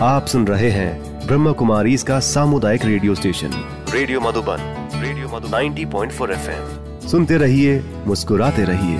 आप सुन रहे हैं ब्रह्म कुमारी इसका सामुदायिक radio station. Radio Madhuban radio Madhuban. Ninety point four F M सुनते रहिए मुस्कुराते रहिए।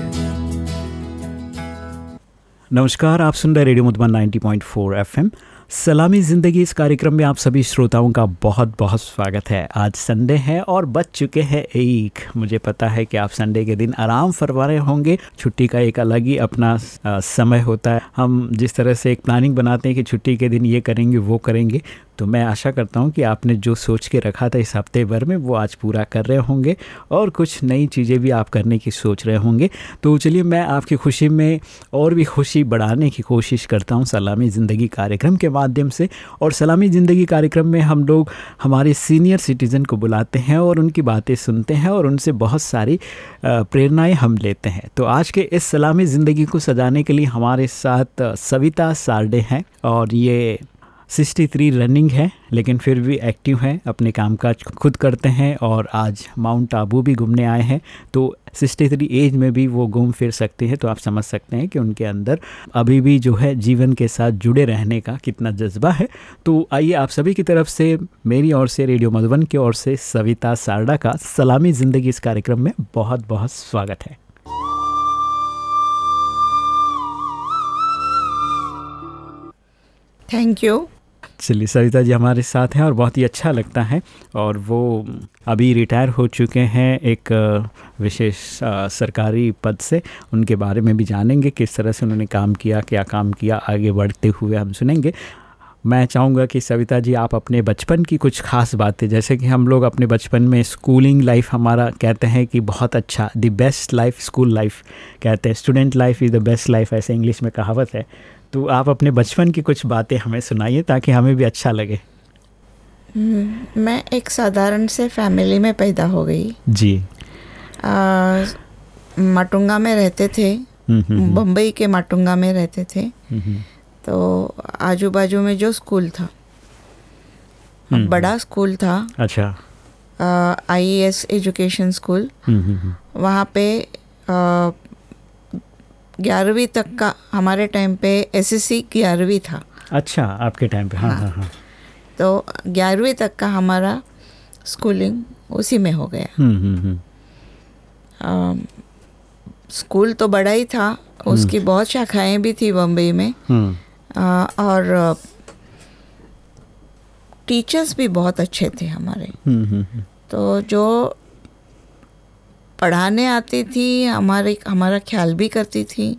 नमस्कार आप सुन रहे रेडियो मधुबन 90.4 एफएम। सलामी ज़िंदगी इस कार्यक्रम में आप सभी श्रोताओं का बहुत बहुत स्वागत है। आज संडे है और बच चुके हैं एक। मुझे पता है कि आप संडे के दिन आराम फरमा रहे होंगे। छुट्टी का एक अलग ही अपना समय होता है। हम जिस तरह से एक प्लानिंग बनाते हैं कि छुट्टी के दिन ये करेंगे, वो करेंगे। तो मैं आशा करता हूँ कि आपने जो सोच के रखा था इस हफ़्ते भर में, वो आज पूरा कर रहे होंगे और कुछ नई चीज़ें भी आप करने की सोच रहे होंगे। तो चलिए, मैं आपकी खुशी में और भी खुशी बढ़ाने की कोशिश करता हूँ सलामी ज़िंदगी कार्यक्रम के माध्यम से। और सलामी ज़िंदगी कार्यक्रम में हम लोग, हमारे सीनियर सिटीज़न को बुलाते हैं और उनकी बातें सुनते हैं और उनसे बहुत सारी प्रेरणाएँ हम लेते हैं। तो आज के इस सलामी ज़िंदगी को सजाने के लिए हमारे साथ सविता सारडे हैं और ये सिक्सटी थ्री रनिंग है, लेकिन फिर भी एक्टिव हैं, अपने काम काज खुद करते हैं और आज माउंट आबू भी घूमने आए हैं। तो सिक्सटी थ्री एज में भी वो घूम फिर सकते हैं तो आप समझ सकते हैं कि उनके अंदर अभी भी जो है जीवन के साथ जुड़े रहने का कितना जज्बा है। तो आइए आप सभी की तरफ़ से, मेरी ओर से, रेडियो मधुबन की ओर से, सविता सारडा का सलामी ज़िंदगी इस कार्यक्रम में बहुत बहुत स्वागत है। थैंक यू चलिए, सविता जी हमारे साथ हैं और बहुत ही अच्छा लगता है और वो अभी रिटायर हो चुके हैं एक विशेष सरकारी पद से। उनके बारे में भी जानेंगे किस तरह से उन्होंने काम किया, क्या काम किया, आगे बढ़ते हुए हम सुनेंगे। मैं चाहूँगा कि सविता जी आप अपने बचपन की कुछ खास बातें, जैसे कि हम लोग अपने बचपन में स्कूलिंग लाइफ हमारा कहते हैं कि बहुत अच्छा the best life school life कहते हैं। Student life is the best life, ऐसे इंग्लिश में कहावत है। तो आप अपने बचपन की कुछ बातें हमें सुनाइए ताकि हमें भी अच्छा लगे। हम्म, मैं एक साधारण से फैमिली में पैदा हो गई। जी। माटुंगा में रहते थे। हम्म, हम्म, बम्बई के माटुंगा में रहते थे। तो आजू बाजू में जो स्कूल था। बड़ा स्कूल था। अच्छा। आई एस एजुकेशन स्कूल वहाँ पे ग्यारहवीं तक का हमारे टाइम पे एसएससी ग्यारहवीं था। अच्छा आपके टाइम पे हाँ हाँ। हाँ, तो ग्यारहवीं तक का हमारा स्कूलिंग उसी में हो गया। हम्म, हम्म, हम्म। स्कूल तो बड़ा ही था उसकी बहुत शाखाएँ भी थी बम्बई में। आ, और टीचर्स भी बहुत अच्छे थे हमारे। तो जो पढ़ाने आती थी हमारे हमारा ख्याल भी करती थी।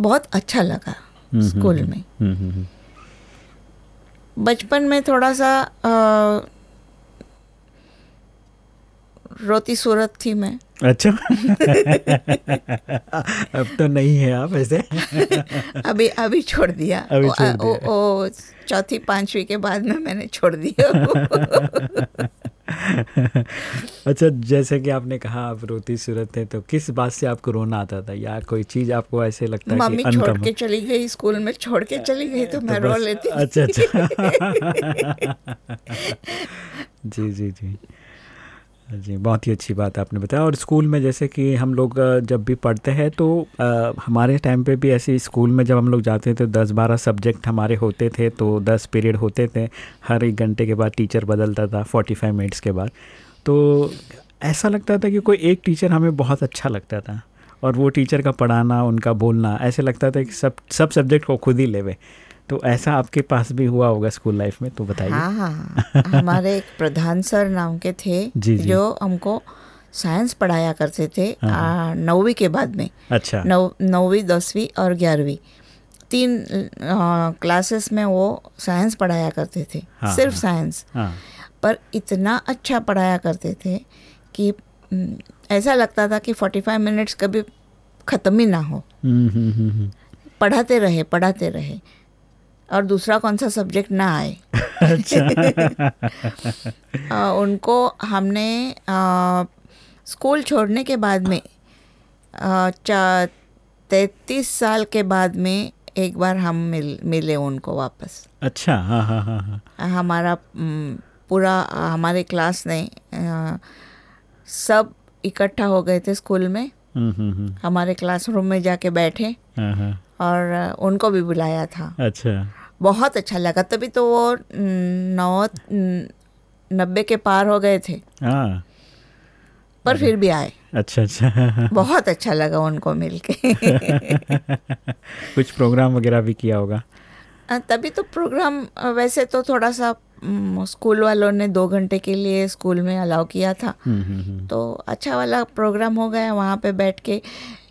बहुत अच्छा लगा हम्म, हम्म, स्कूल में। हम्म, बचपन में थोड़ा सा आ, रोती सूरत थी मैं। अच्छा। अब तो नहीं है आप ऐसे। अभी अभी छोड़ दिया। अभी छोड़ दिया। ओ, ओ, ओ चौथी पांचवी के बाद में मैंने छोड़ दिया। अच्छा जैसे कि आपने कहा आप रोती सूरत है तो किस बात से आपको रोना आता था? या कोई चीज़ आपको ऐसे लगता है मम्मी छोड़ के चली गई स्कूल में छोड़ के चली गई तो, तो मैं रो लेती अच्छा अच्छा। जी जी जी। जी बहुत ही अच्छी बात आपने बताया। और स्कूल में जैसे कि हम लोग जब भी पढ़ते हैं तो आ, हमारे टाइम पे भी ऐसे स्कूल में जब हम लोग जाते थे दस बारह सब्जेक्ट हमारे होते थे तो दस पीरियड होते थे। हर एक घंटे के बाद टीचर बदलता था फोर्टी फाइव मिनट्स के बाद। तो ऐसा लगता था कि कोई एक टीचर हमें बहुत अच्छा लगता था। और वो टीचर का पढ़ाना उनका बोलना ऐसे लगता था कि सब सब सब्जेक्ट को खुद ही लेवे। तो ऐसा आपके पास भी हुआ होगा स्कूल लाइफ में तो बताइए। हाँ हाँ। हमारे एक प्रधान सर नाम के थे जी, जी. जो हमको साइंस पढ़ाया करते थे हाँ, हाँ। नौवीं के बाद में। अच्छा। नौ नौवीं दसवीं और ग्यारहवीं। तीन क्लासेस में वो साइंस पढ़ाया करते थे हाँ, सिर्फ़ हाँ, साइंस। हाँ, पर इतना अच्छा पढ़ाया करते थे कि ऐसा लगता था कि फोर्टी फाइव मिनट्स कभी ख़त्म ही ना हो। हम्म, हम्म, हम्म, पढ़ाते रहे पढ़ाते रहे। और दूसरा कौन सा सब्जेक्ट ना आए। अच्छा। आ, उनको हमने आ, स्कूल छोड़ने के बाद में तैतीस साल के बाद में एक बार हम मिल मिले उनको वापस। अच्छा हाँ हाँ हाँ हाँ। हमारा पूरा हमारे क्लास ने आ, सब इकट्ठा हो गए थे स्कूल में। हम्म, हम्म, हम्म। हमारे क्लासरूम में जाके बैठे। हाँ, हाँ। और उनको भी बुलाया था। अच्छा। बहुत अच्छा लगा। तभी तो वो नौ नब्बे के पार हो गए थे। हाँ। पर फिर भी आए। अच्छा अच्छा। बहुत अच्छा लगा उनको मिलके। कुछ प्रोग्राम वगैरह भी किया होगा? तभी तो प्रोग्राम वैसे तो थोड़ा सा स्कूल वालों ने दो घंटे के लिए स्कूल में अलाउ किया था। हम्म, हम्म, हम्म। तो अच्छा वाला प्रोग्राम हो गया वहाँ पे बैठ के।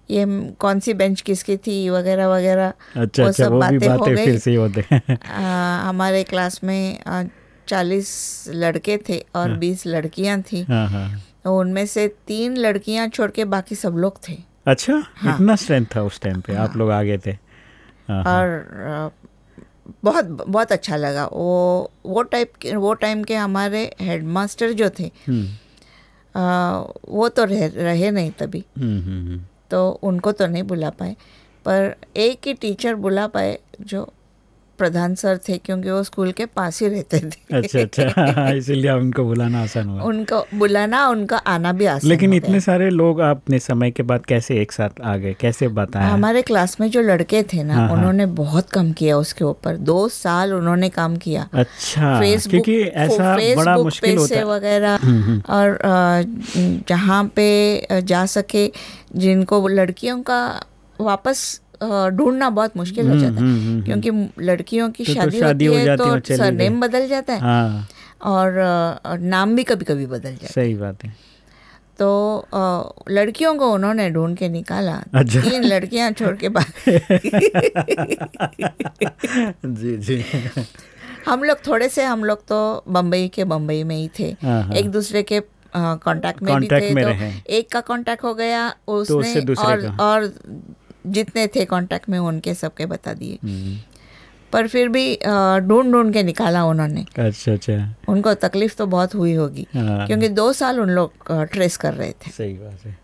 ये कौन सी बेंच किसकी थी वगैरह वगैरह अच्छा वो अच्छा सब वो भी बातें हो गई। फिर से होते हैं हमारे क्लास में चालीस लड़के थे और हाँ। बीस लड़कियाँ थी हाँ हाँ तो उनमें से तीन लड़कियाँ छोड़ के बाकी सब लोग थे अच्छा हाँ। इतना स्ट्रेंथ था उस टाइम पे आप हाँ। लोग आगे थे। और बहुत बहुत अच्छा लगा वो वो टाइप के वो टाइम के हमारे हेडमास्टर जो थे हम्म, अ, वो तो रह, रहे नहीं तभी हम्म, हम्म। तो उनको तो नहीं बुला पाए पर एक ही टीचर बुला पाए जो प्रधान सर थे क्योंकि वो स्कूल के पास ही रहते थे। अच्छा अच्छा। इसीलिए उनको बुलाना आसान हुआ। उनको बुलाना उनका आना भी आसान लेकिन इतने सारे लोग अपने समय के बाद कैसे एक साथ आ गए? कैसे बताया? हमारे क्लास में जो लड़के थे ना हाँ, हाँ। उन्होंने बहुत कम किया उसके ऊपर। दो साल उन्होंने काम किया। अच्छा क्योंकि ऐसा बड़ा मुश्किल होता है। वगैरह हम्म, हम्म। और जहाँ पे जा सके जिनको लड़कियों का वापस ढूंढना बहुत मुश्किल हो हम्म, जाता है हम्म, हम्म, क्योंकि लड़कियों की तो- तो शादी होती है तो सरनेम बदल जाता है। हाँ। और नाम भी कभी कभी बदल जाता है। सही बात है। तो लड़कियों को उन्होंने ढूंढ के निकाला अच्छा। तीन लड़कियाँ छोड़ के बाद जी जी। हम लोग थोड़े से हम लोग तो बम्बई के बम्बई में ही थे। हाँ, हाँ। एक दूसरे के कांटेक्ट में भी थे में तो एक का कांटेक्ट हो गया उससे उसने दूसरे और और जितने थे कांटेक्ट में उनके सबके बता दिए। हम्म, पर फिर भी ढूंढ ढूंढ के निकाला उन्होंने। अच्छा अच्छा। उनको तकलीफ़ तो बहुत हुई होगी हाँ। क्योंकि दो साल उन लोग ट्रेस कर रहे थे। सही बात है।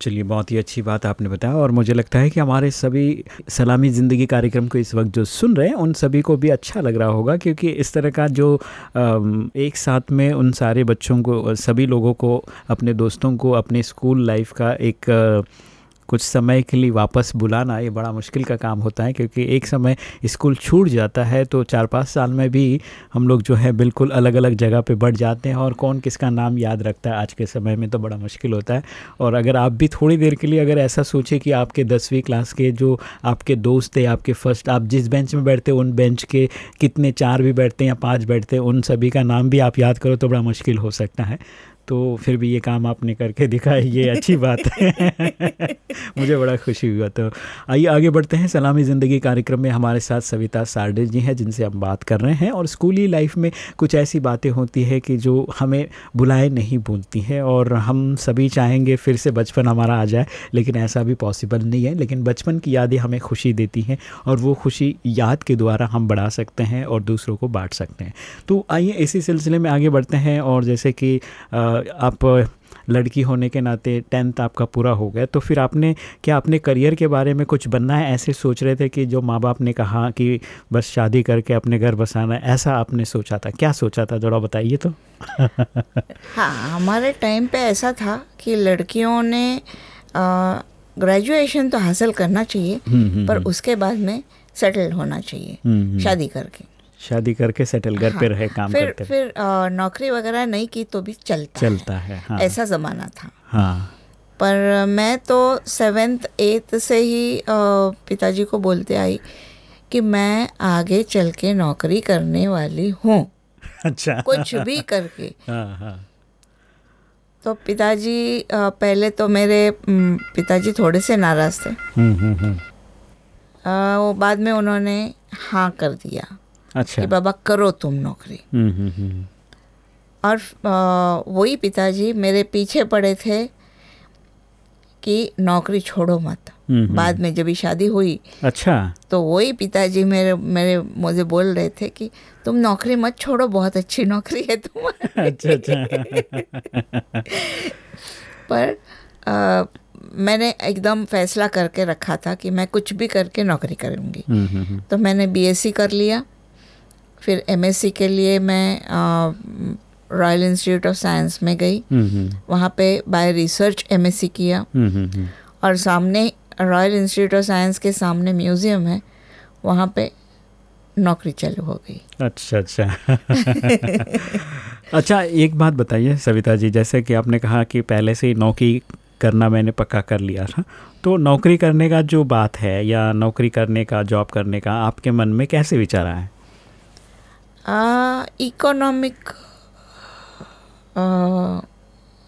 चलिए बहुत ही अच्छी बात आपने बताया और मुझे लगता है कि हमारे सभी सलामी ज़िंदगी कार्यक्रम को इस वक्त जो सुन रहे हैं उन सभी को भी अच्छा लग रहा होगा क्योंकि इस तरह का जो एक साथ में उन सारे बच्चों को सभी लोगों को अपने दोस्तों को अपने स्कूल लाइफ का एक कुछ समय के लिए वापस बुलाना ये बड़ा मुश्किल का काम होता है, क्योंकि एक समय स्कूल छूट जाता है तो चार पाँच साल में भी हम लोग जो है बिल्कुल अलग अलग जगह पे बढ़ जाते हैं और कौन किसका नाम याद रखता है आज के समय में तो बड़ा मुश्किल होता है। और अगर आप भी थोड़ी देर के लिए अगर ऐसा सोचें कि आपके दसवीं क्लास के जो आपके दोस्त थे आपके फ़र्स्ट, आप जिस बेंच में बैठते उन बेंच के कितने चार भी बैठते हैं या पाँच बैठते हैं, उन सभी का नाम भी आप याद करो तो बड़ा मुश्किल हो सकता है। तो फिर भी ये काम आपने करके दिखाया ये अच्छी बात है। मुझे बड़ा खुशी हुआ तो। आइए आगे बढ़ते हैं। सलामी ज़िंदगी कार्यक्रम में हमारे साथ सविता सार्डे जी हैं जिनसे हम बात कर रहे हैं और स्कूली लाइफ में कुछ ऐसी बातें होती है कि जो हमें बुलाए नहीं भूलती हैं और हम सभी चाहेंगे फिर से बचपन हमारा आ जाए लेकिन ऐसा भी पॉसिबल नहीं है। लेकिन बचपन की यादें हमें खुशी देती हैं और वो खुशी याद के द्वारा हम बढ़ा सकते हैं और दूसरों को बांट सकते हैं। तो आइए इसी सिलसिले में आगे बढ़ते हैं और जैसे कि अ, आप लड़की होने के नाते टेंथ आपका पूरा हो गया। तो फिर आपने क्या अपने करियर के बारे में कुछ बनना है? ऐसे सोच रहे थे कि जो माँ बाप ने कहा कि बस शादी करके अपने घर बसाना है ऐसा आपने सोचा था? क्या सोचा था? थोड़ा बताइए तो। हाँ हमारे टाइम पे ऐसा था कि लड़कियों ने ग्रेजुएशन तो हासिल करना चाहिए हम्म, हम्म, पर हम्म। उसके बाद में सेटल होना चाहिए। शादी करके। शादी करके सेटल घर पे हाँ, रहे काम फिर करते फिर अ, नौकरी वगैरह नहीं की तो भी चलता है। चलता है है। हाँ ऐसा ज़माना था। हाँ। पर मैं तो सेवेंथ एट्थ से ही पिताजी को बोलते आई कि मैं आगे चल के नौकरी करने वाली हूँ। अच्छा। कुछ भी करके। हाँ हाँ। तो पिताजी पहले तो मेरे पिताजी थोड़े से नाराज़ थे। हम्म हम्म हम्म। वो बाद में उन्होंने हाँ कर दिया। अच्छा। कि बाबा करो तुम नौकरी। हम्म हम्म हम्म और वही पिताजी मेरे पीछे पड़े थे कि नौकरी छोड़ो मत। बाद में जब भी शादी हुई अच्छा। तो वही पिताजी मेरे मेरे मुझे बोल रहे थे कि तुम नौकरी मत छोड़ो बहुत अच्छी नौकरी है तुम अच्छा अच्छा। पर अ, मैंने एकदम फैसला करके रखा था कि मैं कुछ भी करके नौकरी करूँगी। तो मैंने बीएससी कर लिया। फिर एमएससी के लिए मैं रॉयल इंस्टीट्यूट ऑफ़ साइंस में गई। वहाँ पे बाय रिसर्च एमएससी किया। और सामने रॉयल इंस्टीट्यूट ऑफ़ साइंस के सामने म्यूज़ियम है वहाँ पे नौकरी चालू हो गई। अच्छा अच्छा। अच्छा एक बात बताइए सविता जी जैसे कि आपने कहा कि पहले से ही नौकरी करना मैंने पक्का कर लिया था तो नौकरी करने का जो बात है या नौकरी करने का जॉब करने का आपके मन में कैसे विचार आया? इकोनॉमिक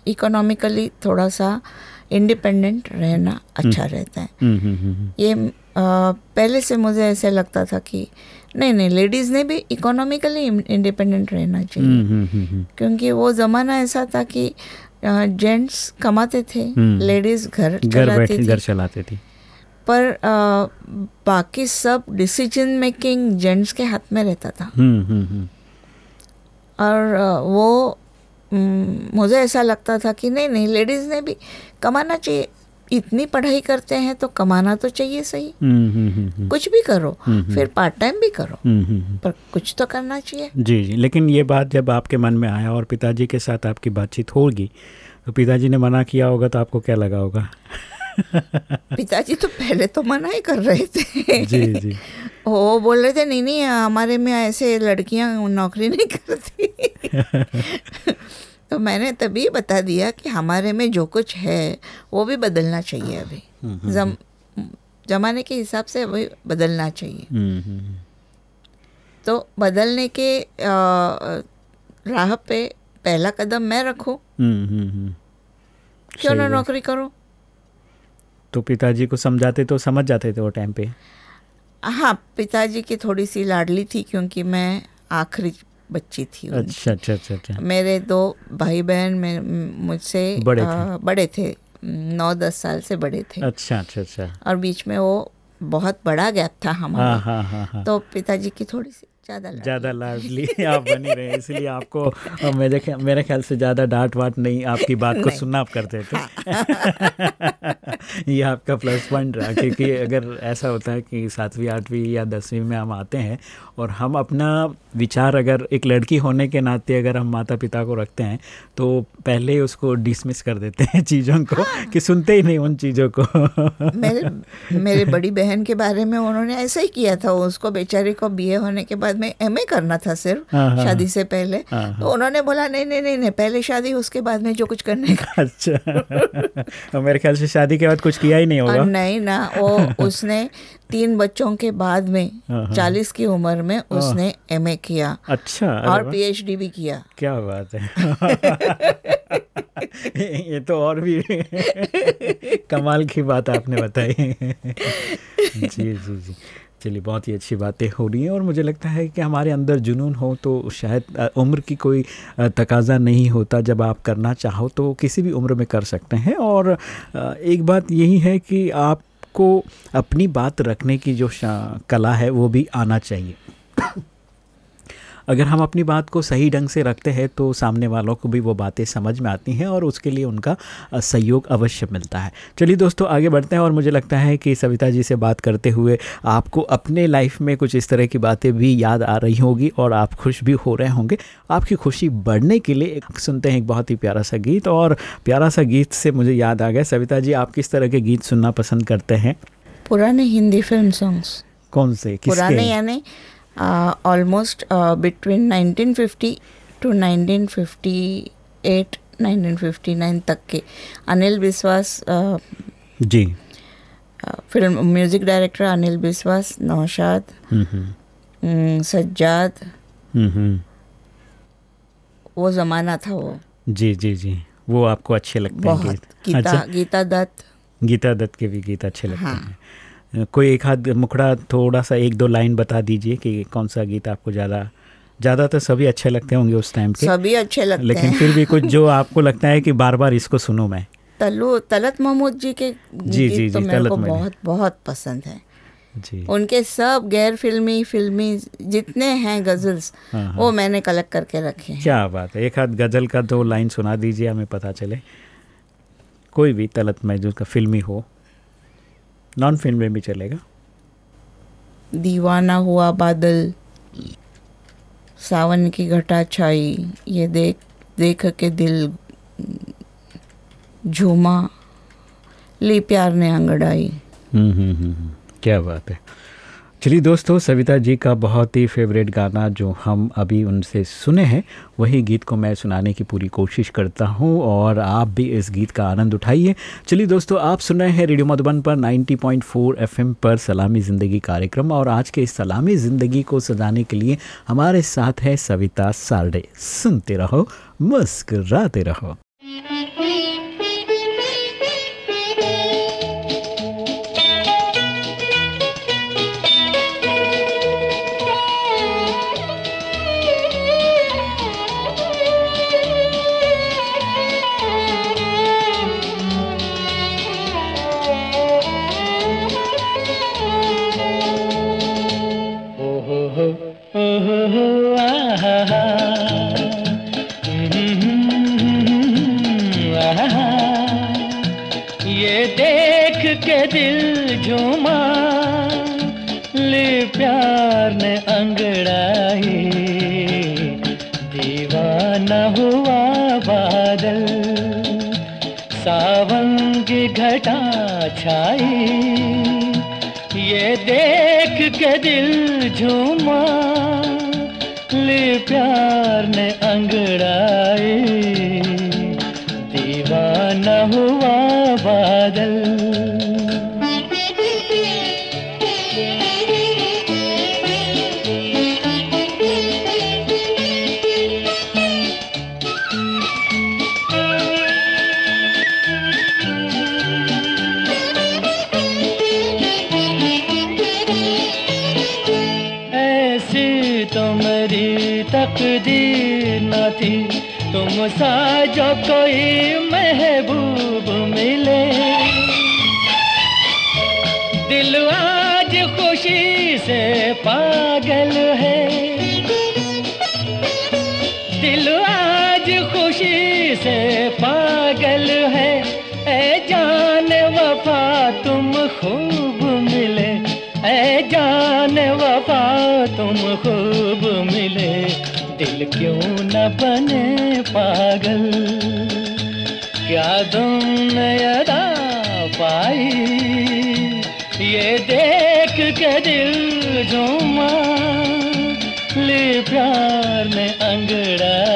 इकोनॉमिकली थोड़ा सा इंडिपेंडेंट रहना अच्छा रहता है। हम्म, हम्म, हम्म, ये आ, पहले से मुझे ऐसे लगता था कि नहीं नहीं लेडीज़ ने भी इकोनॉमिकली इंडिपेंडेंट रहना चाहिए। हम्म, हम्म, हम्म, हम्म, क्योंकि वो ज़माना ऐसा था कि जेंट्स कमाते थे हम्म। लेडीज़ घर घर चलाती थी। घर चलाते थी। पर आ, बाकी सब डिसीज़न मेकिंग जेंट्स के हाथ में रहता था। हम्म, हम्म, हम्म, और आ, वो मुझे ऐसा लगता था कि नहीं नहीं लेडीज़ ने भी कमाना चाहिए। इतनी पढ़ाई करते हैं तो कमाना तो चाहिए सही। हम्म, हम्म, हम्म, हम्म, कुछ भी करो। फिर पार्ट टाइम भी करो। पर कुछ तो करना चाहिए। जी जी लेकिन ये बात जब आपके मन में आया और पिताजी के साथ आपकी बातचीत होगी तो पिताजी ने मना किया होगा तो आपको क्या लगा होगा? पिताजी तो पहले तो मना ही कर रहे थे। जी जी। वो बोल रहे थे नहीं नहीं हमारे में ऐसे लड़कियाँ नौकरी नहीं करती। तो मैंने तभी बता दिया कि हमारे में जो कुछ है वो भी बदलना चाहिए अभी। जम जमाने के हिसाब से अभी बदलना चाहिए। हम्म, हम्म, तो बदलने के राह पे पहला कदम मैं रखूँ। हम्म, हम्म, हम्म। क्यों ना नौकरी करूँ? तो पिताजी को समझाते तो समझ जाते थे वो टाइम पे? हाँ पिताजी की थोड़ी सी लाडली थी क्योंकि मैं आखिरी बच्ची थी अच्छा अच्छा अच्छा अच्छा। मेरे दो भाई बहन मुझसे बड़े थे। आ, बड़े थे नौ दस साल से बड़े थे। अच्छा अच्छा अच्छा। और बीच में वो बहुत बड़ा गैप था हाँ हमारा हाँ हाँ हाँ। तो पिताजी की थोड़ी सी ज़्यादा लाडली। ज़्यादा लाडली आप बनी रहे इसलिए आपको मेरे ख्या- मेरे ख्याल से ज़्यादा डांट वाट नहीं आपकी बात को सुनना आप करते थे। ये आपका प्लस पॉइंट रहा क्योंकि अगर ऐसा होता है कि सातवीं आठवीं या दसवीं में हम आते हैं और हम अपना विचार अगर एक लड़की होने के नाते अगर हम माता पिता को रखते हैं तो पहले ही उसको डिसमिस कर देते हैं चीज़ों को कि सुनते ही नहीं उन चीज़ों को। मेरे मेरे बड़ी बहन के बारे में उन्होंने ऐसा ही किया था उसको बेचारे को बीए होने के बाद में एमए करना था सिर्फ़ हाँ, हाँ, शादी से पहले। हाँ, हाँ। तो उन्होंने बोला नहीं नहीं नहीं नहीं पहले शादी उसके बाद में जो कुछ करने का अच्छा। मेरे ख्याल से शादी के बाद कुछ किया ही नहीं होगा। नहीं ना वो उसने तीन बच्चों के बाद में हाँ, हाँ। चालीस की उम्र में उसने एमए किया। अच्छा और। पीएचडी भी किया। क्या बात है। ये तो और भी कमाल की बात आपने बताई। जी जी जी। चलिए, बहुत ही अच्छी बातें हो रही हैं और मुझे लगता है कि हमारे अंदर जुनून हो तो शायद उम्र की कोई तकाजा नहीं होता जब आप करना चाहो तो किसी भी उम्र में कर सकते हैं और एक बात यही है कि आपको अपनी बात रखने की जो कला है वो भी आना चाहिए। अगर हम अपनी बात को सही ढंग से रखते हैं तो सामने वालों को भी वो बातें समझ में आती हैं और उसके लिए उनका सहयोग अवश्य मिलता है। चलिए दोस्तों आगे बढ़ते हैं और मुझे लगता है कि सविता जी से बात करते हुए आपको अपने लाइफ में कुछ इस तरह की बातें भी याद आ रही होगी और आप खुश भी हो रहे होंगे। आपकी खुशी बढ़ने के लिए सुनते हैं एक बहुत ही प्यारा सा गीत और प्यारा सा गीत से मुझे याद आ गया। सविता जी आप किस तरह के गीत सुनना पसंद करते हैं? पुराने हिंदी फ़िल्म सॉन्ग्स। कौन से? पुराने यानी ऑलमोस्ट बिटवीन 1950 टू 1958 1959 तक के। Anil Vishwas uh, ji. Film music director Anil Vishwas Naushad hmm Sajjad. वो ज़माना था वो। जी जी जी। वो आपको अच्छे लगते हैं गीता अच्छा। गीता दत्त। गीता दत्त के भी गीत अच्छे लगते हाँ। हैं। कोई एक हाथ मुखड़ा थोड़ा सा एक दो लाइन बता दीजिए कि कौन सा गीत आपको ज़्यादा ज़्यादा तो सभी अच्छे लगते होंगे उस टाइम के। सभी अच्छे लगते लेकिन फिर भी कुछ जो आपको लगता है कि बार बार इसको सुनूं मैं। तल्लू तलत महमूद जी के जी, गीत जी, तो मेरे को बहुत बहुत पसंद है। जी। उनके सब गैर फिल्मी फिल्मी जितने हैं गजल्स हाँ, हाँ। वो मैंने कलेक्ट करके रखे हैं। क्या बात है। एक हाथ गज़ल का दो लाइन सुना दीजिए हमें पता चले। कोई भी तलत महजूद का फिल्मी हो नॉन फ़िल्म में भी चलेगा। दीवाना हुआ बादल सावन की घटा छाई ये देख देख के दिल झूमा ले प्यार ने अंगड़ाई। हम्म हम्म हम्म हम्म, क्या बात है। चलिए दोस्तों, सविता जी का बहुत ही फेवरेट गाना जो हम अभी उनसे सुने हैं, वही गीत को मैं सुनाने की पूरी कोशिश करता हूँ और आप भी इस गीत का आनंद उठाइए। चलिए दोस्तों, आप सुन रहे हैं रेडियो मधुबन पर 90.4 एफएम पर सलामी ज़िंदगी कार्यक्रम और आज के इस सलामी ज़िंदगी को सजाने के लिए हमारे साथ है सविता सार्डे सुनते रहो, मुस्कराते रहो। के दिल झूमा। ले प्यार ने सा जो कोई महबूब मिले। दिल आज खुशी से पागल है। दिल आज खुशी से पागल है। ए जान वफा तुम खूब मिले। ए जान वफा तुम खूब दिल क्यों न बने पागल? क्या तुम नया पाई? ये देख के दिल झूमा, ले प्यार में अंगड़ाई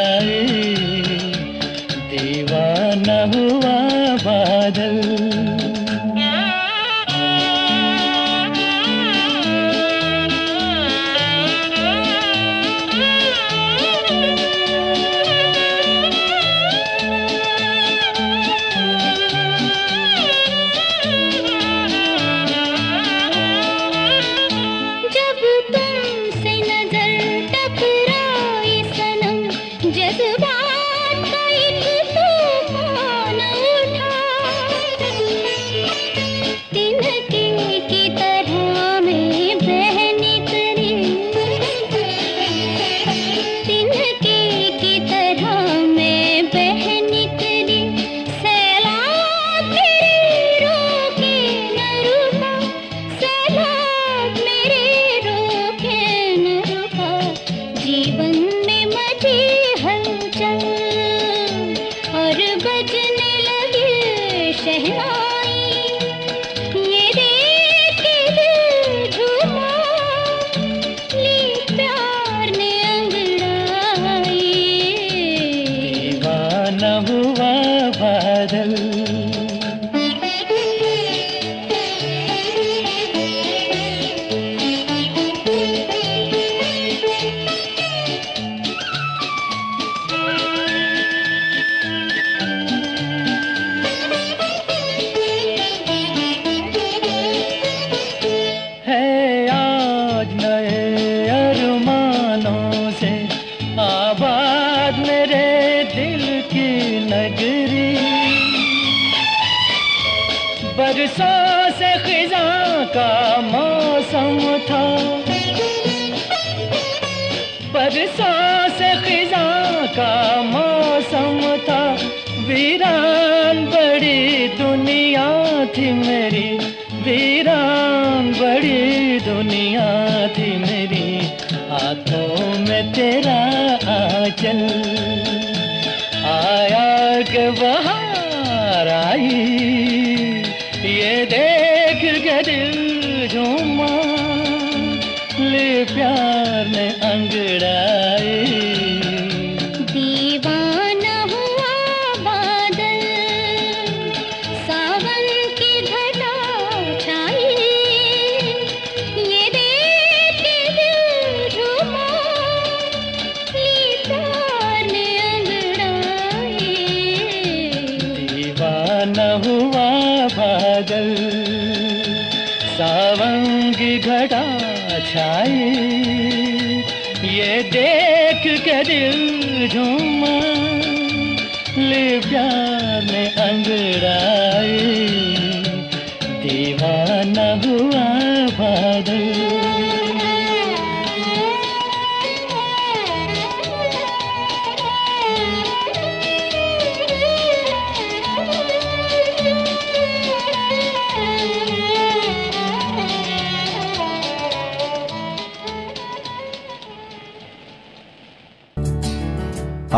छाई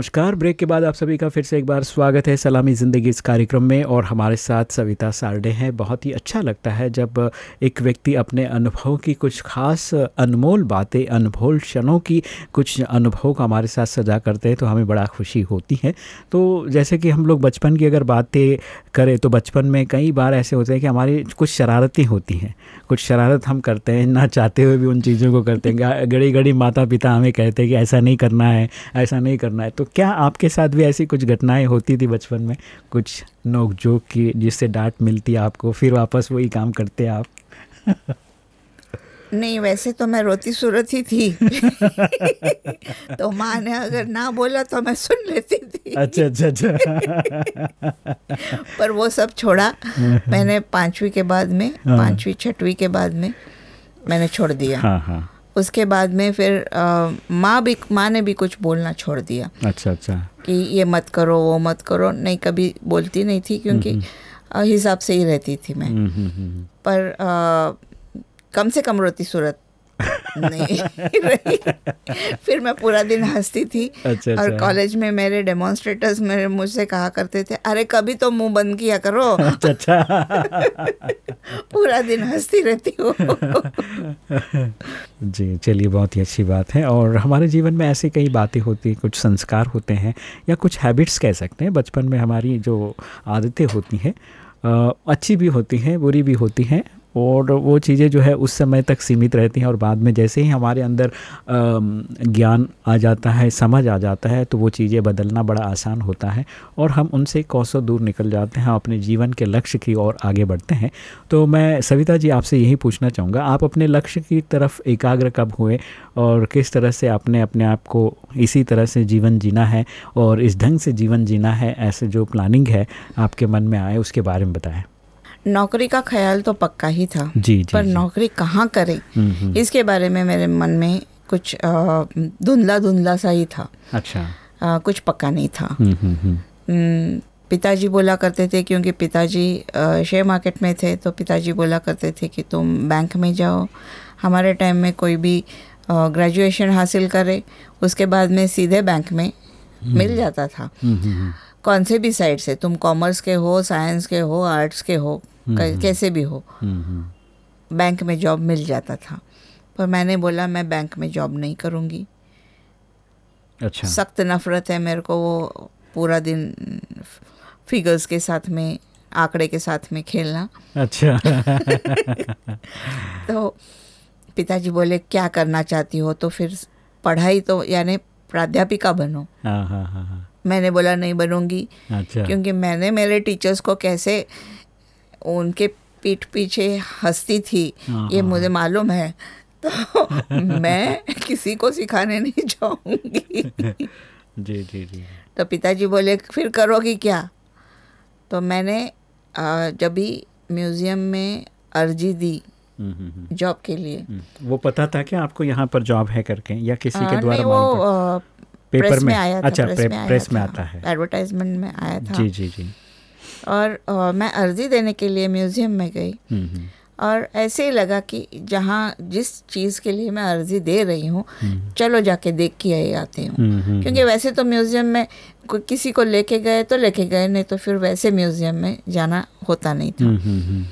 नमस्कार। ब्रेक के बाद आप सभी का फिर से एक बार स्वागत है सलामी ज़िंदगी इस कार्यक्रम में और हमारे साथ सविता सारडे हैं। बहुत ही अच्छा लगता है जब एक व्यक्ति अपने अनुभव की कुछ खास अनमोल बातें अनमोल क्षणों की कुछ अनुभव को हमारे साथ सजा करते हैं तो हमें बड़ा खुशी होती है। तो जैसे कि हम लोग बचपन की अगर बातें करें तो बचपन में कई बार ऐसे होते हैं कि हमारी कुछ शरारतें होती हैं। कुछ शरारत हम करते हैं, ना चाहते हुए भी उन चीज़ों को करते हैं। घड़ी घड़ी माता पिता हमें कहते हैं कि ऐसा नहीं करना है, ऐसा नहीं करना है। तो क्या आपके साथ भी ऐसी कुछ घटनाएँ होती थी बचपन में? कुछ नोक जोक की जिससे डांट मिलती आपको फिर वापस वही काम करते आप? नहीं वैसे तो मैं रोती सूरत ही थी। तो माँ ने अगर ना बोला तो मैं सुन लेती थी। अच्छा अच्छा अच्छा। पर वो सब छोड़ा। मैंने पांचवी के बाद में हाँ। पांचवी छठवीं के बाद में मैंने छोड़ दिया। हाँ हाँ। उसके बाद में फिर माँ भी माँ ने भी कुछ बोलना छोड़ दिया। अच्छा अच्छा। कि ये मत करो वो मत करो। नहीं कभी बोलती नहीं थी क्योंकि हिसाब से ही रहती थी मैं। हम्म, हम्म, हम्म। पर आ, कम से कम रोती सूरत नहीं रही फिर मैं पूरा दिन हंसती थी अच्छा, और अच्छा। कॉलेज में मेरे डेमोन्स्ट्रेटर्स मेरे मुझसे कहा करते थे अरे कभी तो मुँह बंद किया करो। अच्छा अच्छा। पूरा दिन हंसती रहती हूँ। जी चलिए बहुत ही अच्छी बात है। और हमारे जीवन में ऐसी कई बातें होती हैं कुछ संस्कार होते हैं या कुछ हैबिट्स कह सकते हैं। बचपन में हमारी जो आदतें होती हैं अच्छी भी होती हैं बुरी भी होती हैं और वो चीज़ें जो है उस समय तक सीमित रहती हैं और बाद में जैसे ही हमारे अंदर ज्ञान आ जाता है, समझ आ जाता है तो वो चीज़ें बदलना बड़ा आसान होता है और हम उनसे कोसों दूर निकल जाते हैं, अपने जीवन के लक्ष्य की ओर आगे बढ़ते हैं। तो मैं सविता जी आपसे यही पूछना चाहूँगा, आप अपने लक्ष्य की तरफ़ एकाग्र कब हुए और किस तरह से आपने अपने आप को इसी तरह से जीवन जीना है और इस ढंग से जीवन जीना है, ऐसे जो प्लानिंग है आपके मन में आए, उसके बारे में बताएँ। नौकरी का ख्याल तो पक्का ही था जी जी पर जी। नौकरी कहाँ करें? हम्म, हम्म। इसके बारे में मेरे मन में कुछ धुंधला धुंधला सा ही था। अच्छा। अ, कुछ पक्का नहीं था। हम्म, पिताजी बोला करते थे क्योंकि पिताजी शेयर मार्केट में थे तो पिताजी बोला करते थे कि तुम बैंक में जाओ। हमारे टाइम में कोई भी ग्रेजुएशन हासिल करे उसके बाद में सीधे बैंक में मिल जाता था। कौन से भी साइड से तुम कॉमर्स के हो साइंस के हो आर्ट्स के हो कैसे भी हो हम्म, हम्म। बैंक में जॉब मिल जाता था। पर मैंने बोला मैं बैंक में जॉब नहीं करूँगी। अच्छा। सख्त नफरत है मेरे को वो पूरा दिन फिगर्स के साथ में आंकड़े के साथ में खेलना। अच्छा। तो पिताजी बोले क्या करना चाहती हो? तो फिर पढ़ाई तो यानी प्राध्यापिका बनो। हाँ हाँ हाँ हाँ। मैंने बोला नहीं बनूँगी। अच्छा। क्योंकि मैंने मेरे टीचर्स को कैसे उनके पीठ पीछे हंसती थी हाँ, ये हाँ, मुझे मालूम है। तो मैं किसी को सिखाने नहीं जाऊँगी। जी जी जी। तो पिताजी बोले फिर करोगी क्या? तो मैंने जब भी म्यूज़ियम में अर्जी दी हम्म, हम्म, हम्म, जॉब के लिए। वो पता था कि आपको यहाँ पर जॉब है करके या किसी के द्वारा वो पेपर प्रेस में आया था अच्छा प्रेस प्रे- में आया प्रेस में आता है। एडवर्टाइजमेंट में आया था। जी जी जी। और अ, मैं अर्जी देने के लिए म्यूज़ियम में गई। हम्म, हम्म, और ऐसे ही लगा कि जहाँ जिस चीज़ के लिए मैं अर्जी दे रही हूँ चलो जाके देख के आई आती हूँ। हम्म, हम्म, क्योंकि वैसे तो म्यूज़ियम में किसी को लेके गए तो लेके गए नहीं तो फिर वैसे म्यूज़ियम में जाना होता नहीं था। हम्म, हम्म, हम्म,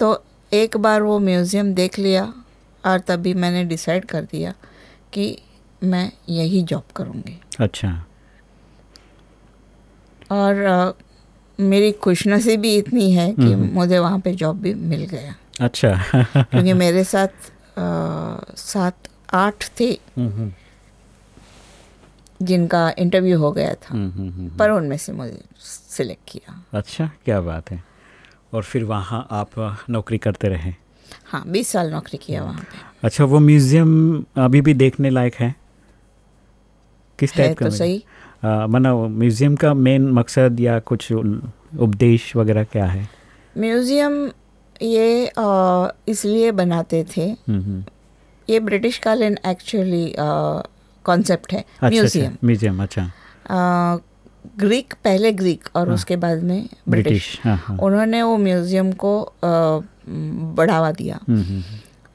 तो एक बार वो म्यूज़ियम देख लिया और तभी मैंने डिसाइड कर दिया कि मैं यही जॉब करूँगी। अच्छा। और अ, मेरी खुशनसीबी इतनी है कि हम्म। मुझे वहाँ पे जॉब भी मिल गया। अच्छा। क्योंकि मेरे साथ सात आठ थे हम्म, हम्म, जिनका इंटरव्यू हो गया था। हम्म, हम्म, हम्म, पर उनमें से मुझे सिलेक्ट किया। अच्छा क्या बात है। और फिर वहाँ आप नौकरी करते रहे? हाँ बीस साल नौकरी किया वहाँ पे। अच्छा वो म्यूज़ियम अभी भी देखने लायक है? किस टाइप का तो म्यूज़ियम? सही। माना म्यूज़ियम का मेन मकसद या कुछ उपदेश वगैरह क्या है? म्यूज़ियम ये इसलिए बनाते थे। ये ब्रिटिश कालीन एक्चुअली कॉन्सेप्ट है। अच्छा म्यूज़ियम अच्छा म्यूज़ियम अच्छा। ग्रीक पहले ग्रीक और हाँ। उसके बाद में ब्रिटिश हाँ हाँ। उन्होंने वो म्यूज़ियम को अ, बढ़ावा दिया।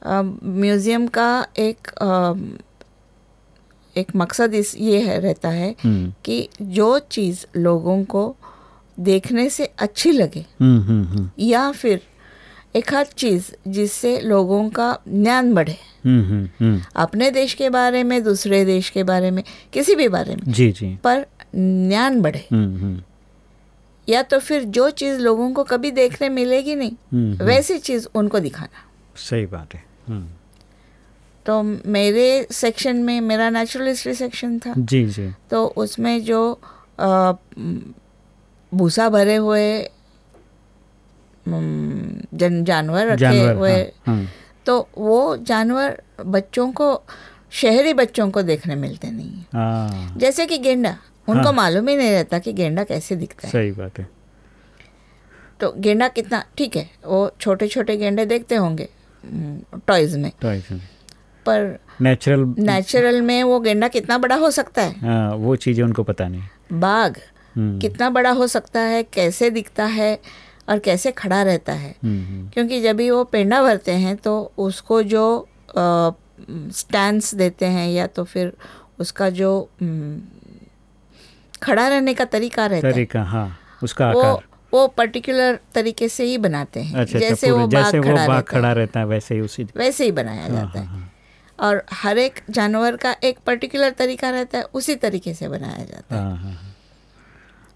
म्यूज़ियम का एक अ, एक मकसद इस ये है रहता है हम्म, कि जो चीज़ लोगों को देखने से अच्छी लगे हम्म, हम्म, या फिर एक आध चीज़ जिससे लोगों का ज्ञान बढ़े। अपने देश के बारे में दूसरे देश के बारे में किसी भी बारे में। जी जी। पर ज्ञान बढ़े। या तो फिर जो चीज़ लोगों को कभी देखने मिलेगी नहीं। वैसी चीज़ उनको दिखाना। सही बात है। तो मेरे सेक्शन में मेरा नेचुरल हिस्ट्री सेक्शन था। जी जी। तो उसमें जो भूसा भरे हुए जन जानवर रखे जानवर हुए हाँ, हाँ, तो वो जानवर बच्चों को शहरी बच्चों को देखने मिलते नहीं हैं। हाँ, जैसे कि गेंडा उनको हाँ। मालूम ही नहीं रहता कि गेंडा कैसे दिखता है। सही बात है। तो गेंडा कितना ठीक है वो छोटे छोटे गेंडे देखते होंगे टॉयज में। तो ऐसे पर नेचुरल नेचुरल में वो गेंडा कितना बड़ा हो सकता है? हाँ वो चीज़ें उनको पता नहीं। बाघ हम्म, कितना बड़ा हो सकता है कैसे दिखता है और कैसे खड़ा रहता है? हम्म, हम्म, क्योंकि जब भी वो पेंडा भरते हैं तो उसको जो स्टैंड्स देते हैं या तो फिर उसका जो खड़ा रहने का तरीका रहता तरीका, है हाँ उसका वो आकार। वो पर्टिकुलर तरीके से ही बनाते हैं। अच्छा जैसे अच्छा वो बाघ जैसे वो खड़ा बाघ खड़ा रहता है वैसे ही उसी वैसे ही बनाया हाँ, जाता है। हाँ, और हर एक जानवर का एक पर्टिकुलर तरीका रहता है उसी तरीके से बनाया जाता है हाँ, हाँ, हाँ।